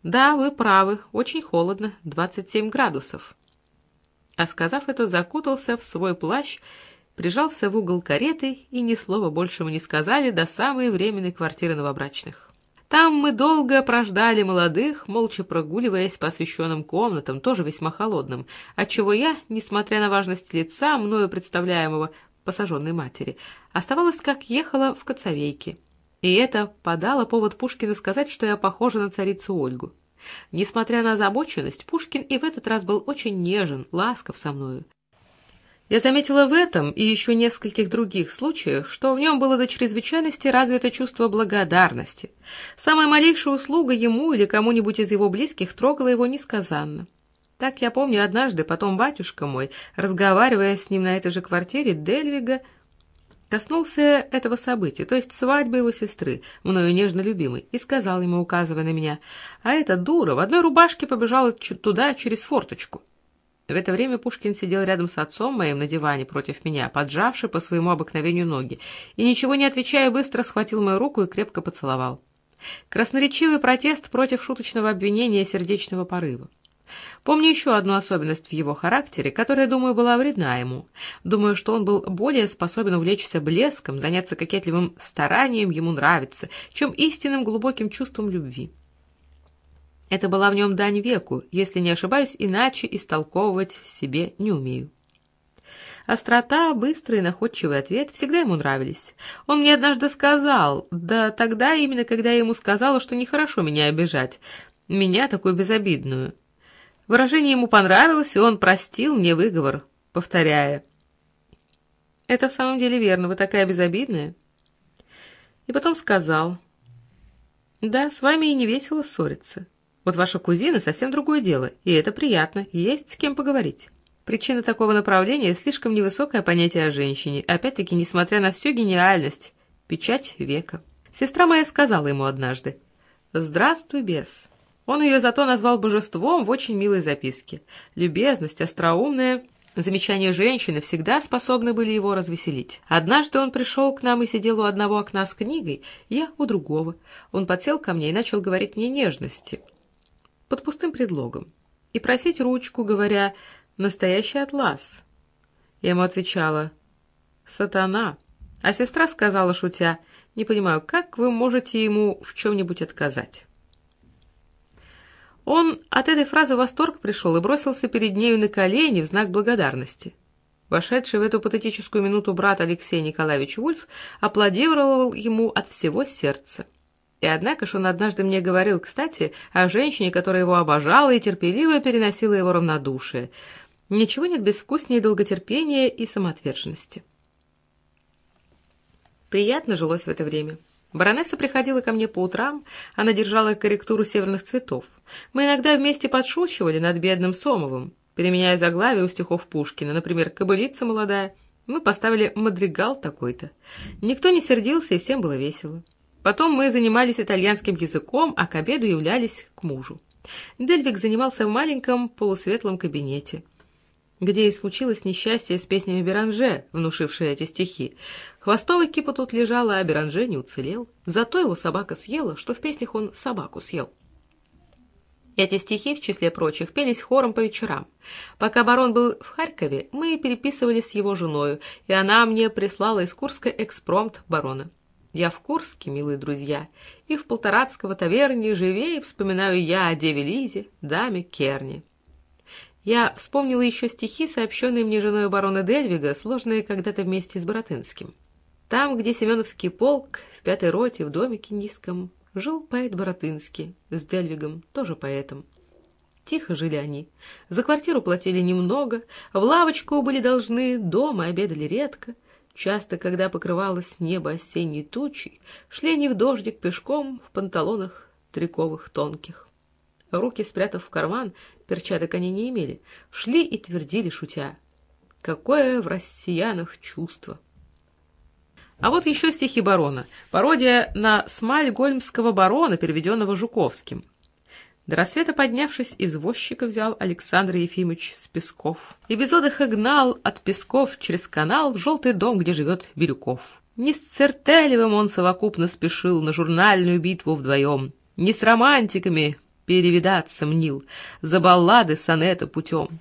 «Да, вы правы, очень холодно, 27 градусов». А сказав это, закутался в свой плащ, прижался в угол кареты, и ни слова больше мы не сказали до самой временной квартиры новобрачных. Там мы долго прождали молодых, молча прогуливаясь по освещенным комнатам, тоже весьма холодным, отчего я, несмотря на важность лица, мною представляемого посаженной матери, оставалась как ехала в коцовейке. И это подало повод Пушкину сказать, что я похожа на царицу Ольгу. Несмотря на озабоченность, Пушкин и в этот раз был очень нежен, ласков со мною. Я заметила в этом и еще нескольких других случаях, что в нем было до чрезвычайности развито чувство благодарности. Самая малейшая услуга ему или кому-нибудь из его близких трогала его несказанно. Так я помню однажды, потом батюшка мой, разговаривая с ним на этой же квартире Дельвига, коснулся этого события, то есть свадьбы его сестры, мною нежно любимой, и сказал ему, указывая на меня, «А эта дура в одной рубашке побежала туда через форточку». В это время Пушкин сидел рядом с отцом моим на диване против меня, поджавший по своему обыкновению ноги, и, ничего не отвечая, быстро схватил мою руку и крепко поцеловал. Красноречивый протест против шуточного обвинения сердечного порыва. Помню еще одну особенность в его характере, которая, думаю, была вредна ему. Думаю, что он был более способен увлечься блеском, заняться кокетливым старанием ему нравится, чем истинным глубоким чувством любви. Это была в нем дань веку, если не ошибаюсь, иначе истолковывать себе не умею. Острота, быстрый и находчивый ответ всегда ему нравились. Он мне однажды сказал, да тогда именно, когда я ему сказала, что нехорошо меня обижать, меня такую безобидную. Выражение ему понравилось, и он простил мне выговор, повторяя. «Это в самом деле верно, вы такая безобидная». И потом сказал, «Да, с вами и не весело ссориться». Вот ваша кузина совсем другое дело, и это приятно, есть с кем поговорить. Причина такого направления – слишком невысокое понятие о женщине, опять-таки, несмотря на всю гениальность, печать века. Сестра моя сказала ему однажды «Здравствуй, бес». Он ее зато назвал божеством в очень милой записке. Любезность, остроумная Замечания женщины всегда способны были его развеселить. Однажды он пришел к нам и сидел у одного окна с книгой, я у другого. Он подсел ко мне и начал говорить мне нежности под пустым предлогом и просить ручку, говоря «настоящий атлас». Я ему отвечала «сатана», а сестра сказала, шутя, «не понимаю, как вы можете ему в чем-нибудь отказать?» Он от этой фразы в восторг пришел и бросился перед нею на колени в знак благодарности. Вошедший в эту патетическую минуту брат Алексей Николаевич Вульф аплодировал ему от всего сердца. И однако ж он однажды мне говорил, кстати, о женщине, которая его обожала и терпеливо переносила его равнодушие. Ничего нет безвкуснее долготерпения и самоотверженности. Приятно жилось в это время. Баронесса приходила ко мне по утрам, она держала корректуру северных цветов. Мы иногда вместе подшучивали над бедным Сомовым, переменяя заглавие у стихов Пушкина, например, «Кобылица молодая». Мы поставили мадригал такой-то. Никто не сердился, и всем было весело. Потом мы занимались итальянским языком, а к обеду являлись к мужу. Дельвик занимался в маленьком полусветлом кабинете, где и случилось несчастье с песнями Беранже, внушившие эти стихи. Хвостовый кипа тут лежала, а Беранже не уцелел. Зато его собака съела, что в песнях он собаку съел. Эти стихи, в числе прочих, пелись хором по вечерам. Пока барон был в Харькове, мы переписывались с его женою, и она мне прислала из Курска экспромт барона. Я в Курске, милые друзья, и в Полторацкого таверне живее вспоминаю я о деве Лизе, даме Керни. Я вспомнила еще стихи, сообщенные мне женой барона Дельвига, сложные когда-то вместе с Боротынским. Там, где Семеновский полк, в пятой роте, в домике низком, жил поэт Боротынский, с Дельвигом, тоже поэтом. Тихо жили они. За квартиру платили немного, в лавочку были должны, дома обедали редко — Часто, когда покрывалось небо осенней тучей, шли они в дождик пешком в панталонах триковых тонких. Руки спрятав в карман, перчаток они не имели, шли и твердили, шутя. Какое в россиянах чувство! А вот еще стихи барона, пародия на смаль гольмского барона, переведенного Жуковским. До рассвета поднявшись, извозчика взял Александр Ефимович с Песков. И без отдыха гнал от Песков через канал в желтый дом, где живет Бирюков. Не с Цертелевым он совокупно спешил на журнальную битву вдвоем, не с романтиками перевидаться мнил, за баллады сонета путем.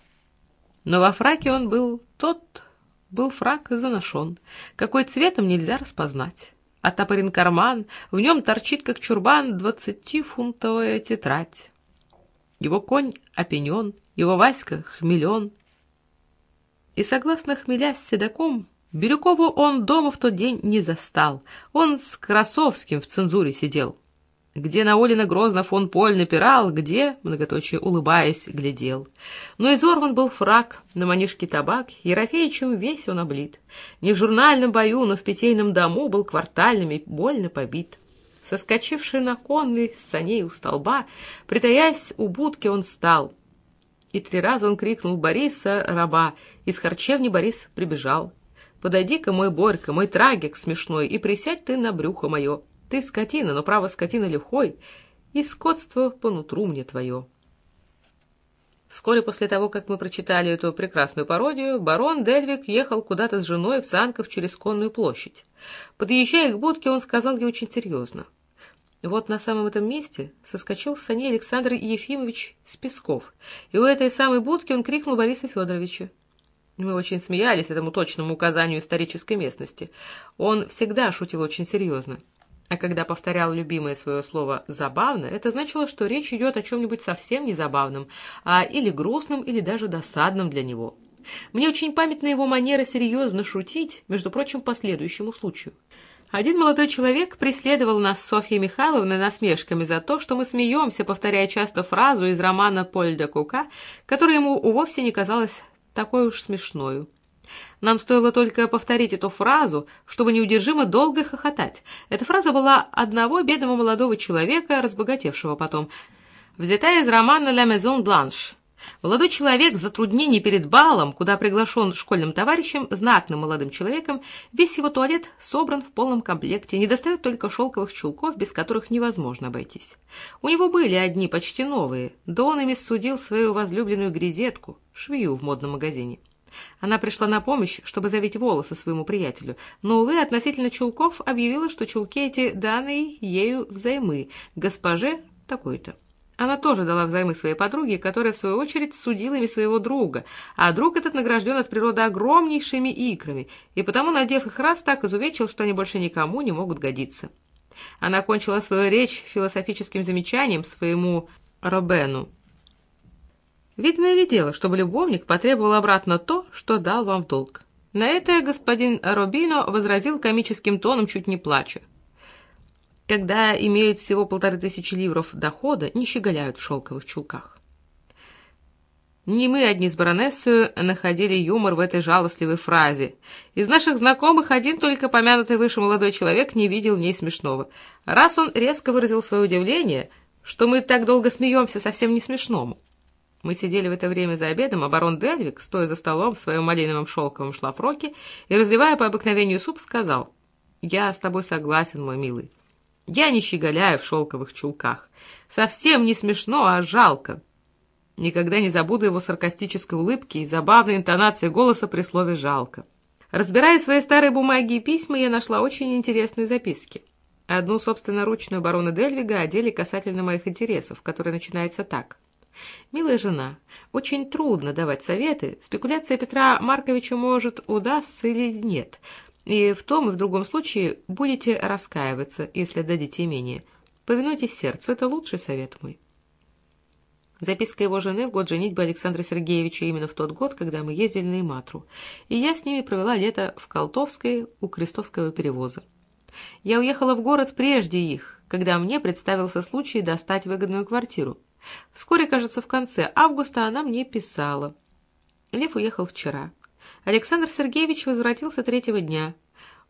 Но во фраке он был тот, был фрак заношен, какой цветом нельзя распознать. Оттопорен карман, в нем торчит, как чурбан, двадцатифунтовая тетрадь. Его конь опенен, его Васька хмелен. И, согласно хмелясь с седаком, Бирюкову он дома в тот день не застал. Он с Красовским в цензуре сидел. Где Наулина грозно фон Поль напирал, где, многоточие улыбаясь, глядел. Но изорван был фраг, на манишке табак, Ерофеичем весь он облит. Не в журнальном бою, но в питейном дому был квартальными больно побит. Соскочивший на конный с саней у столба, притаясь у будки, он стал. И три раза он крикнул Бориса, раба, из харчевни Борис прибежал. «Подойди-ка, мой Борька, мой трагик смешной, и присядь ты на брюхо мое». Ты скотина, но право скотина лихой, и скотство по нутру мне твое. Вскоре после того, как мы прочитали эту прекрасную пародию, барон Дельвик ехал куда-то с женой в санках через Конную площадь. Подъезжая к будке, он сказал ей очень серьезно. Вот на самом этом месте соскочил с саней Александр Ефимович с и у этой самой будки он крикнул Бориса Федоровича. Мы очень смеялись этому точному указанию исторической местности. Он всегда шутил очень серьезно. А когда повторял любимое свое слово «забавно», это значило, что речь идет о чем-нибудь совсем не забавном, а или грустном, или даже досадном для него. Мне очень памятна его манера серьезно шутить, между прочим, по следующему случаю. Один молодой человек преследовал нас с Софьей Михайловной насмешками за то, что мы смеемся, повторяя часто фразу из романа Поль де Кука, которая ему вовсе не казалась такой уж смешною. Нам стоило только повторить эту фразу, чтобы неудержимо долго хохотать. Эта фраза была одного бедного молодого человека, разбогатевшего потом, взята из романа «La Maison Blanche». Молодой человек в затруднении перед балом, куда приглашен школьным товарищем, знатным молодым человеком, весь его туалет собран в полном комплекте, недостает только шелковых чулков, без которых невозможно обойтись. У него были одни почти новые, да он ими судил свою возлюбленную грезетку, швею в модном магазине. Она пришла на помощь, чтобы завить волосы своему приятелю, но, увы, относительно чулков объявила, что чулки эти даны ею взаймы, госпоже такой-то. Она тоже дала взаймы своей подруге, которая, в свою очередь, судила ими своего друга, а друг этот награжден от природы огромнейшими икрами, и потому, надев их раз, так изувечил, что они больше никому не могут годиться. Она кончила свою речь философическим замечанием своему Робену. Видно ли дело, чтобы любовник потребовал обратно то, что дал вам в долг? На это господин Робино возразил комическим тоном, чуть не плача. Когда имеют всего полторы тысячи ливров дохода, не щеголяют в шелковых чулках. Не мы одни с баронессою находили юмор в этой жалостливой фразе. Из наших знакомых один только помянутый выше молодой человек не видел в ней смешного. Раз он резко выразил свое удивление, что мы так долго смеемся совсем не смешному. Мы сидели в это время за обедом, а барон Дельвик, стоя за столом в своем малиновом шелковом шлафроке и разливая по обыкновению суп, сказал, «Я с тобой согласен, мой милый. Я не щеголяю в шелковых чулках. Совсем не смешно, а жалко». Никогда не забуду его саркастической улыбки и забавной интонации голоса при слове «жалко». Разбирая свои старые бумаги и письма, я нашла очень интересные записки. Одну собственноручную барона Дельвига о деле касательно моих интересов, которая начинается так. «Милая жена, очень трудно давать советы. Спекуляция Петра Марковича может удастся или нет. И в том и в другом случае будете раскаиваться, если дадите имение. Повинуйтесь сердцу, это лучший совет мой». Записка его жены в год женитьбы Александра Сергеевича именно в тот год, когда мы ездили на Иматру, и я с ними провела лето в Колтовской у Крестовского перевоза. Я уехала в город прежде их, когда мне представился случай достать выгодную квартиру. Вскоре, кажется, в конце августа она мне писала. Лев уехал вчера. Александр Сергеевич возвратился третьего дня.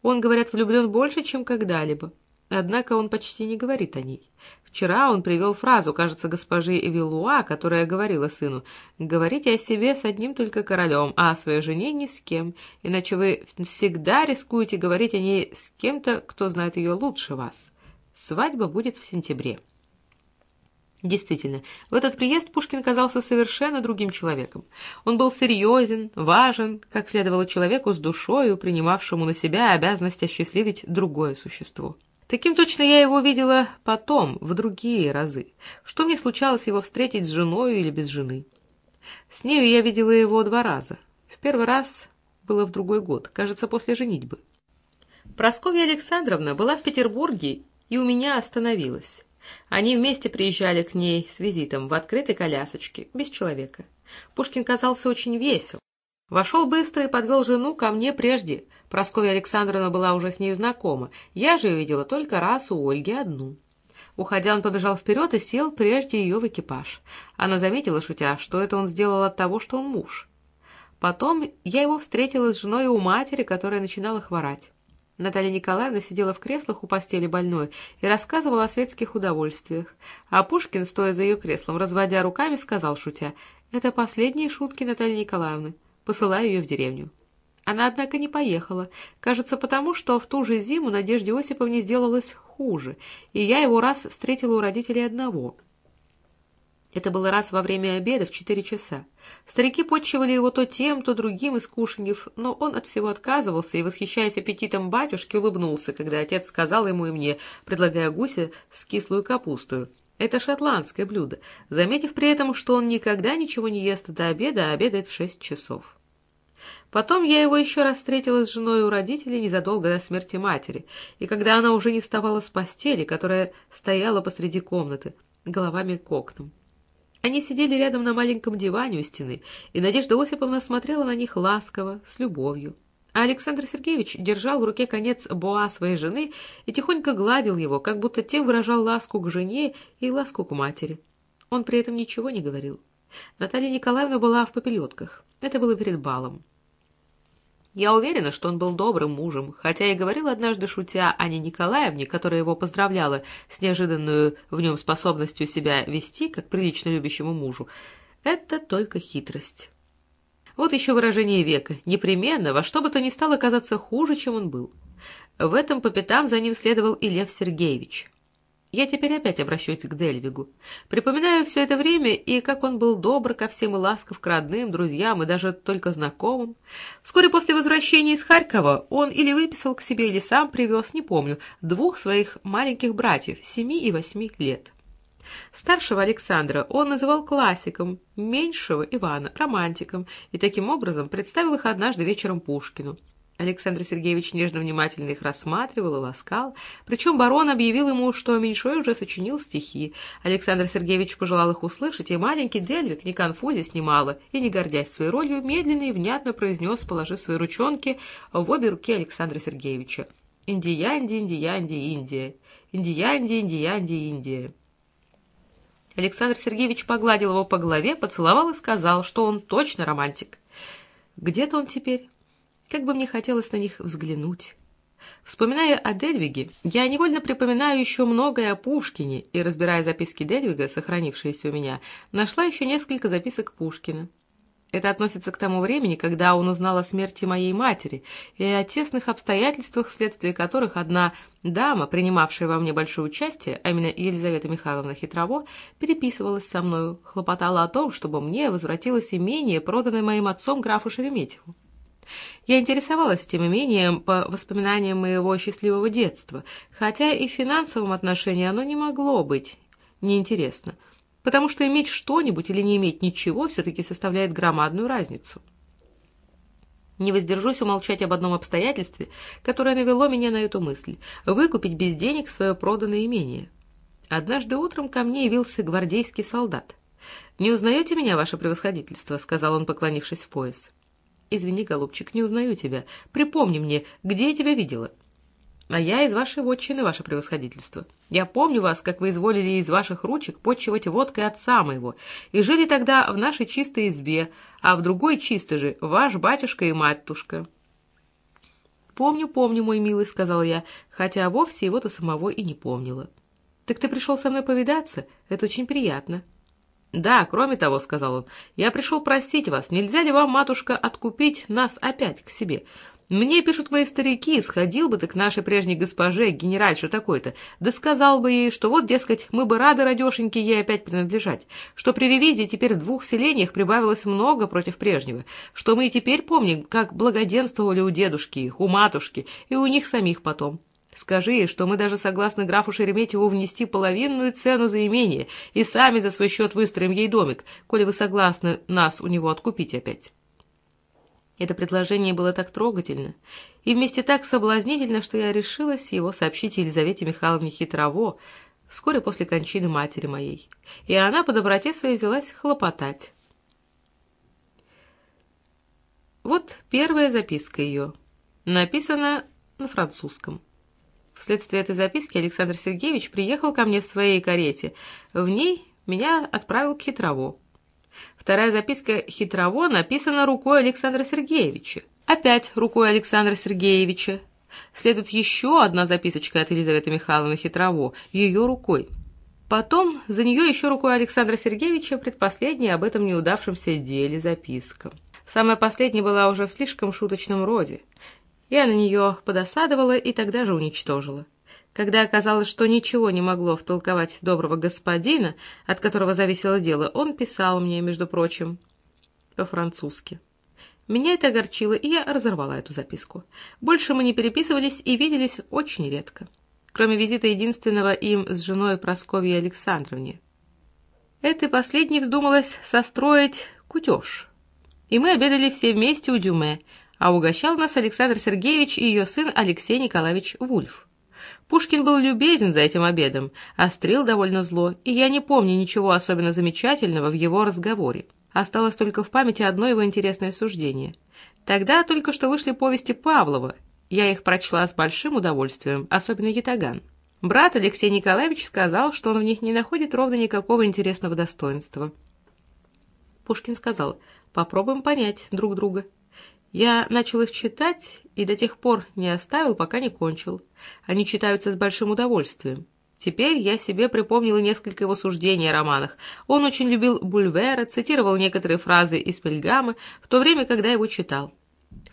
Он, говорят, влюблен больше, чем когда-либо. Однако он почти не говорит о ней. Вчера он привел фразу, кажется, госпожи Вилуа, которая говорила сыну, «Говорите о себе с одним только королем, а о своей жене ни с кем, иначе вы всегда рискуете говорить о ней с кем-то, кто знает ее лучше вас. Свадьба будет в сентябре». Действительно, в этот приезд Пушкин казался совершенно другим человеком. Он был серьезен, важен, как следовало человеку с душою, принимавшему на себя обязанность осчастливить другое существо. Таким точно я его видела потом, в другие разы. Что мне случалось его встретить с женой или без жены? С нею я видела его два раза. В первый раз было в другой год, кажется, после женитьбы. Прасковья Александровна была в Петербурге и у меня остановилась. Они вместе приезжали к ней с визитом в открытой колясочке, без человека. Пушкин казался очень весел. Вошел быстро и подвел жену ко мне прежде. Прасковья Александровна была уже с ней знакома. Я же ее видела только раз у Ольги одну. Уходя, он побежал вперед и сел прежде ее в экипаж. Она заметила, шутя, что это он сделал от того, что он муж. Потом я его встретила с женой у матери, которая начинала хворать. Наталья Николаевна сидела в креслах у постели больной и рассказывала о светских удовольствиях. А Пушкин, стоя за ее креслом, разводя руками, сказал, шутя, «Это последние шутки Натальи Николаевны. Посылаю ее в деревню». Она, однако, не поехала. Кажется, потому, что в ту же зиму Надежде Осиповне сделалось хуже, и я его раз встретила у родителей одного — это было раз во время обеда в четыре часа. Старики подчивали его то тем, то другим из кушаньев, но он от всего отказывался и, восхищаясь аппетитом батюшки, улыбнулся, когда отец сказал ему и мне, предлагая гуся с кислую капустою. Это шотландское блюдо, заметив при этом, что он никогда ничего не ест до обеда, а обедает в шесть часов. Потом я его еще раз встретила с женой у родителей незадолго до смерти матери, и когда она уже не вставала с постели, которая стояла посреди комнаты, головами к окнам. Они сидели рядом на маленьком диване у стены, и Надежда Осиповна смотрела на них ласково, с любовью. А Александр Сергеевич держал в руке конец боа своей жены и тихонько гладил его, как будто тем выражал ласку к жене и ласку к матери. Он при этом ничего не говорил. Наталья Николаевна была в попелетках. Это было перед балом. Я уверена, что он был добрым мужем, хотя и говорил однажды, шутя Ане Николаевне, которая его поздравляла с неожиданную в нем способностью себя вести, как прилично любящему мужу, это только хитрость. Вот еще выражение века. Непременно, во что бы то ни стало казаться хуже, чем он был. В этом по пятам за ним следовал и Лев Сергеевич. Я теперь опять обращусь к Дельвигу. Припоминаю все это время и как он был добр ко всем и ласков к родным, друзьям и даже только знакомым. Вскоре после возвращения из Харькова он или выписал к себе, или сам привез, не помню, двух своих маленьких братьев, семи и восьми лет. Старшего Александра он называл классиком, меньшего Ивана — романтиком, и таким образом представил их однажды вечером Пушкину. Александр Сергеевич нежно внимательно их рассматривал и ласкал. Причем барон объявил ему, что Меньшой уже сочинил стихи. Александр Сергеевич пожелал их услышать, и маленький Дельвик, не конфузясь немало и не гордясь своей ролью, медленно и внятно произнес, положив свои ручонки в обе руки Александра Сергеевича. «Индиянди, Индиянди, Индия! Индиянди, Индиянди, Индия!» Александр Сергеевич погладил его по голове, поцеловал и сказал, что он точно романтик. «Где-то он теперь?» Как бы мне хотелось на них взглянуть. Вспоминая о Дельвиге, я невольно припоминаю еще многое о Пушкине, и, разбирая записки Дельвига, сохранившиеся у меня, нашла еще несколько записок Пушкина. Это относится к тому времени, когда он узнал о смерти моей матери и о тесных обстоятельствах, вследствие которых одна дама, принимавшая во мне большое участие, а именно Елизавета Михайловна Хитрово, переписывалась со мною, хлопотала о том, чтобы мне возвратилось имение, проданное моим отцом графу Шереметьеву. Я интересовалась тем имением по воспоминаниям моего счастливого детства, хотя и в финансовом отношении оно не могло быть неинтересно, потому что иметь что-нибудь или не иметь ничего все-таки составляет громадную разницу. Не воздержусь умолчать об одном обстоятельстве, которое навело меня на эту мысль — выкупить без денег свое проданное имение. Однажды утром ко мне явился гвардейский солдат. «Не узнаете меня, ваше превосходительство?» — сказал он, поклонившись в пояс. «Извини, голубчик, не узнаю тебя. Припомни мне, где я тебя видела?» «А я из вашей вотчины, ваше превосходительство. Я помню вас, как вы изволили из ваших ручек почивать водкой отца моего, и жили тогда в нашей чистой избе, а в другой чистой же ваш батюшка и матушка». «Помню, помню, мой милый», — сказал я, хотя вовсе его-то самого и не помнила. «Так ты пришел со мной повидаться? Это очень приятно». «Да, кроме того, — сказал он, — я пришел просить вас, нельзя ли вам, матушка, откупить нас опять к себе? Мне пишут мои старики, сходил бы ты к нашей прежней госпоже, генеральше такой-то, да сказал бы ей, что вот, дескать, мы бы рады, радешеньки, ей опять принадлежать, что при ревизии теперь в двух селениях прибавилось много против прежнего, что мы и теперь помним, как благоденствовали у дедушки их, у матушки и у них самих потом. Скажи ей, что мы даже согласны графу Шереметьеву внести половинную цену за имение и сами за свой счет выстроим ей домик, коли вы согласны нас у него откупить опять. Это предложение было так трогательно и вместе так соблазнительно, что я решилась его сообщить Елизавете Михайловне Хитрово вскоре после кончины матери моей, и она по доброте своей взялась хлопотать. Вот первая записка ее. Написана на французском. Вследствие этой записки Александр Сергеевич приехал ко мне в своей карете. В ней меня отправил к Хитрову. Вторая записка Хитрово написана рукой Александра Сергеевича. Опять рукой Александра Сергеевича. Следует еще одна записочка от Елизаветы Михайловны Хитрово, ее рукой. Потом за нее еще рукой Александра Сергеевича предпоследняя об этом неудавшемся деле записка. Самая последняя была уже в слишком шуточном роде. Я на нее подосадовала и тогда же уничтожила. Когда оказалось, что ничего не могло втолковать доброго господина, от которого зависело дело, он писал мне, между прочим, по-французски. Меня это огорчило, и я разорвала эту записку. Больше мы не переписывались и виделись очень редко, кроме визита единственного им с женой Прасковьей Александровне. Этой последней вздумалось состроить кутеж, и мы обедали все вместе у Дюме, а угощал нас Александр Сергеевич и ее сын Алексей Николаевич Вульф. Пушкин был любезен за этим обедом, острил довольно зло, и я не помню ничего особенно замечательного в его разговоре. Осталось только в памяти одно его интересное суждение. Тогда только что вышли повести Павлова. Я их прочла с большим удовольствием, особенно Ятаган. Брат Алексей Николаевич сказал, что он в них не находит ровно никакого интересного достоинства. Пушкин сказал, попробуем понять друг друга. Я начал их читать и до тех пор не оставил, пока не кончил. Они читаются с большим удовольствием. Теперь я себе припомнила несколько его суждений о романах. Он очень любил Бульвера, цитировал некоторые фразы из Пельгама в то время, когда его читал.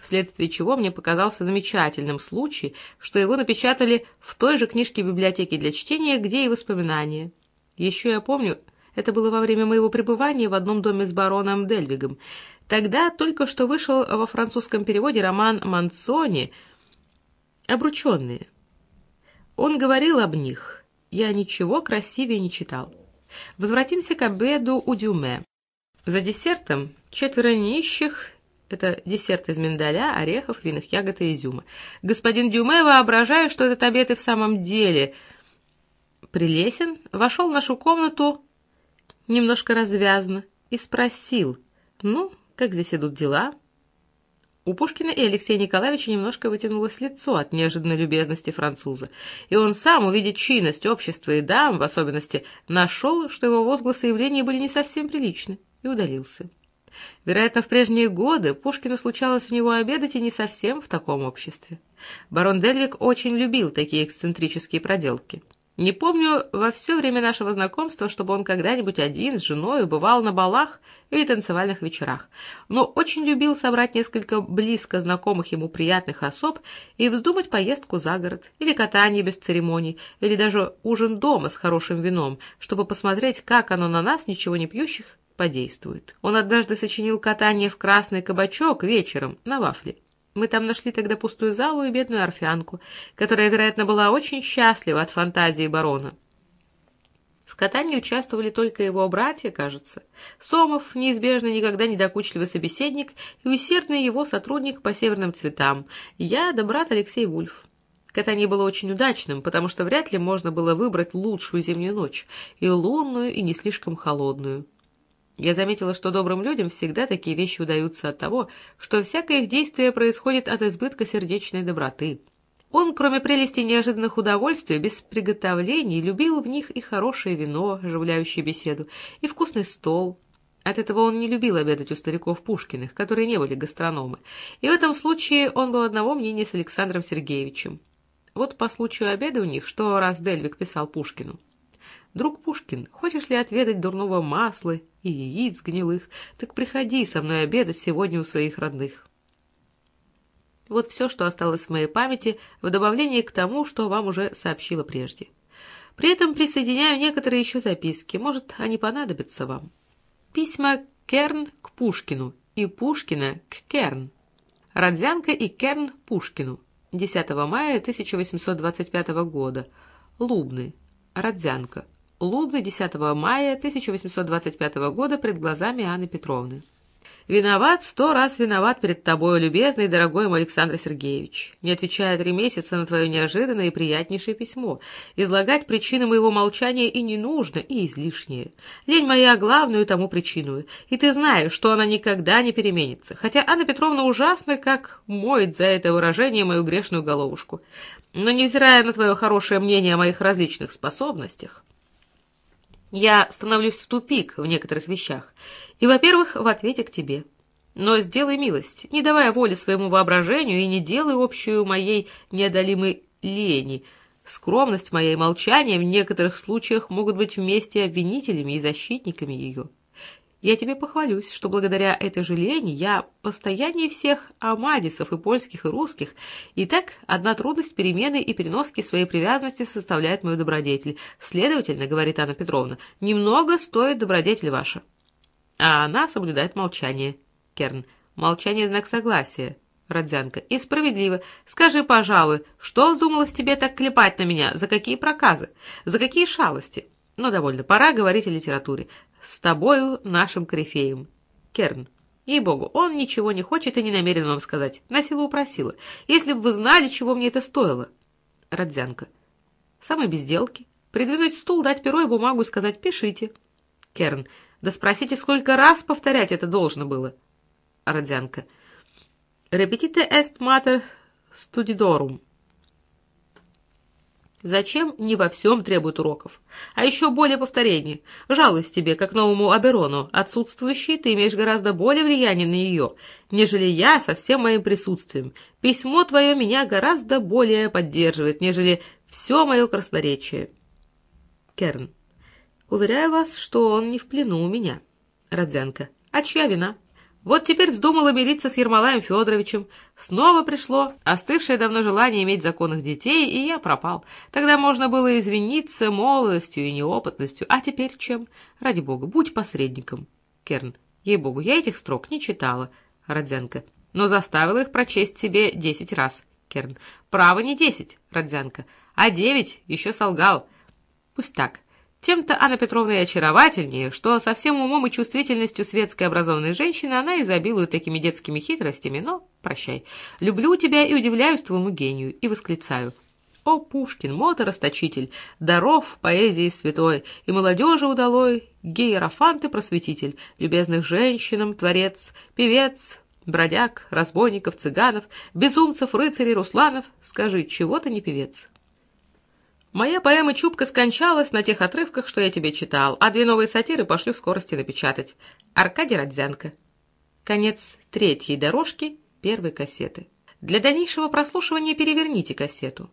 Вследствие чего мне показался замечательным случай, что его напечатали в той же книжке библиотеки для чтения, где и воспоминания. Еще я помню, это было во время моего пребывания в одном доме с бароном Дельвигом. Тогда только что вышел во французском переводе роман Мансони «Обрученные». Он говорил об них. Я ничего красивее не читал. Возвратимся к обеду у Дюме. За десертом четверо нищих это десерт из миндаля, орехов, винных ягод и изюма. Господин Дюме, воображая, что этот обед и в самом деле прелесен, вошел в нашу комнату немножко развязно и спросил, «Ну, как здесь идут дела?» У Пушкина и Алексея Николаевича немножко вытянулось лицо от неожиданной любезности француза, и он сам, увидя чинность общества и дам, в особенности, нашел, что его возгласы и явления были не совсем приличны, и удалился. Вероятно, в прежние годы Пушкину случалось у него обедать и не совсем в таком обществе. Барон Дельвик очень любил такие эксцентрические проделки. Не помню во все время нашего знакомства, чтобы он когда-нибудь один с женой бывал на балах или танцевальных вечерах, но очень любил собрать несколько близко знакомых ему приятных особ и вздумать поездку за город, или катание без церемоний, или даже ужин дома с хорошим вином, чтобы посмотреть, как оно на нас, ничего не пьющих, подействует. Он однажды сочинил катание в красный кабачок вечером на вафле. Мы там нашли тогда пустую залу и бедную орфянку, которая, вероятно, была очень счастлива от фантазии барона. В катании участвовали только его братья, кажется. Сомов, неизбежно никогда недокучливый собеседник и усердный его сотрудник по северным цветам. Я да брат Алексей Вульф. Катание было очень удачным, потому что вряд ли можно было выбрать лучшую зимнюю ночь, и лунную, и не слишком холодную. Я заметила, что добрым людям всегда такие вещи удаются от того, что всякое их действие происходит от избытка сердечной доброты. Он, кроме прелести неожиданных удовольствий, без приготовлений, любил в них и хорошее вино, оживляющее беседу, и вкусный стол. От этого он не любил обедать у стариков Пушкиных, которые не были гастрономы, и в этом случае он был одного мнения с Александром Сергеевичем. Вот по случаю обеда у них, что раз Дельвик писал Пушкину. «Друг Пушкин, хочешь ли отведать дурного масла и яиц гнилых, так приходи со мной обедать сегодня у своих родных». Вот все, что осталось в моей памяти, в добавлении к тому, что вам уже сообщила прежде. При этом присоединяю некоторые еще записки. Может, они понадобятся вам. Письма Керн к Пушкину и Пушкина к Керн. Родзянко и Керн Пушкину. 10 мая 1825 года. Лубны. Родзянко. Лубны 10 мая 1825 года пред глазами Анны Петровны. Виноват, сто раз виноват перед тобой, любезный и дорогой мой Александр Сергеевич. Не отвечая три месяца на твое неожиданное и приятнейшее письмо. Излагать причины моего молчания и не нужно, и излишнее. Лень моя главную тому причину, и ты знаешь, что она никогда не переменится, хотя Анна Петровна ужасно как моет за это выражение мою грешную головушку. Но невзирая на твое хорошее мнение о моих различных способностях, я становлюсь в тупик в некоторых вещах. И, во-первых, в ответе к тебе. Но сделай милость, не давая воли своему воображению и не делай общую моей неодолимой лени. Скромность моя и молчание в некоторых случаях могут быть вместе обвинителями и защитниками ее. Я тебе похвалюсь, что благодаря этой же лени я постояннее всех амадисов и польских, и русских, и так одна трудность перемены и переноски своей привязанности составляет мою добродетель. Следовательно, говорит Анна Петровна, немного стоит добродетель ваша. А она соблюдает молчание. Керн. Молчание — знак согласия. Родзянка. И справедливо. Скажи, пожалуй, что вздумалось тебе так клепать на меня? За какие проказы? За какие шалости? Ну, довольно, пора говорить о литературе. С тобою, нашим корифеем. Керн. Ей-богу, он ничего не хочет и не намерен вам сказать. На силу упросила. Если бы вы знали, чего мне это стоило. Родзянка. Самой безделки. Придвинуть стул, дать перо и бумагу и сказать «пишите». Керн. Да спросите, сколько раз повторять это должно было. Родзянка. Репетите est mater studidorum. Зачем не во всем требуют уроков? А еще более повторений. Жалуюсь тебе, как новому Аберону. Отсутствующий ты имеешь гораздо более влияние на ее, нежели я со всем моим присутствием. Письмо твое меня гораздо более поддерживает, нежели все мое красноречие. Керн. Уверяю вас, что он не в плену у меня. Родзянка. А чья вина? Вот теперь вздумала мириться с Ермолаем Федоровичем. Снова пришло остывшее давно желание иметь законных детей, и я пропал. Тогда можно было извиниться молодостью и неопытностью. А теперь чем? Ради бога, будь посредником. Керн. Ей-богу, я этих строк не читала. Родзянка. Но заставила их прочесть себе десять раз. Керн. Право не десять, Родзянка, а девять еще солгал. Пусть так. Тем-то Анна Петровна и очаровательнее, что со всем умом и чувствительностью светской образованной женщины она изобилует такими детскими хитростями, но прощай. Люблю тебя и удивляюсь твоему гению, и восклицаю. О, Пушкин, мотор-расточитель, даров поэзии святой, и молодежи удалой, геерофант и просветитель, любезных женщинам творец, певец, бродяг, разбойников, цыганов, безумцев, рыцарей, русланов, скажи, чего ты не певец? Моя поэма «Чубка» скончалась на тех отрывках, что я тебе читал, а две новые сатиры пошлю в скорости напечатать. Аркадий Родзянко. Конец третьей дорожки первой кассеты. Для дальнейшего прослушивания переверните кассету.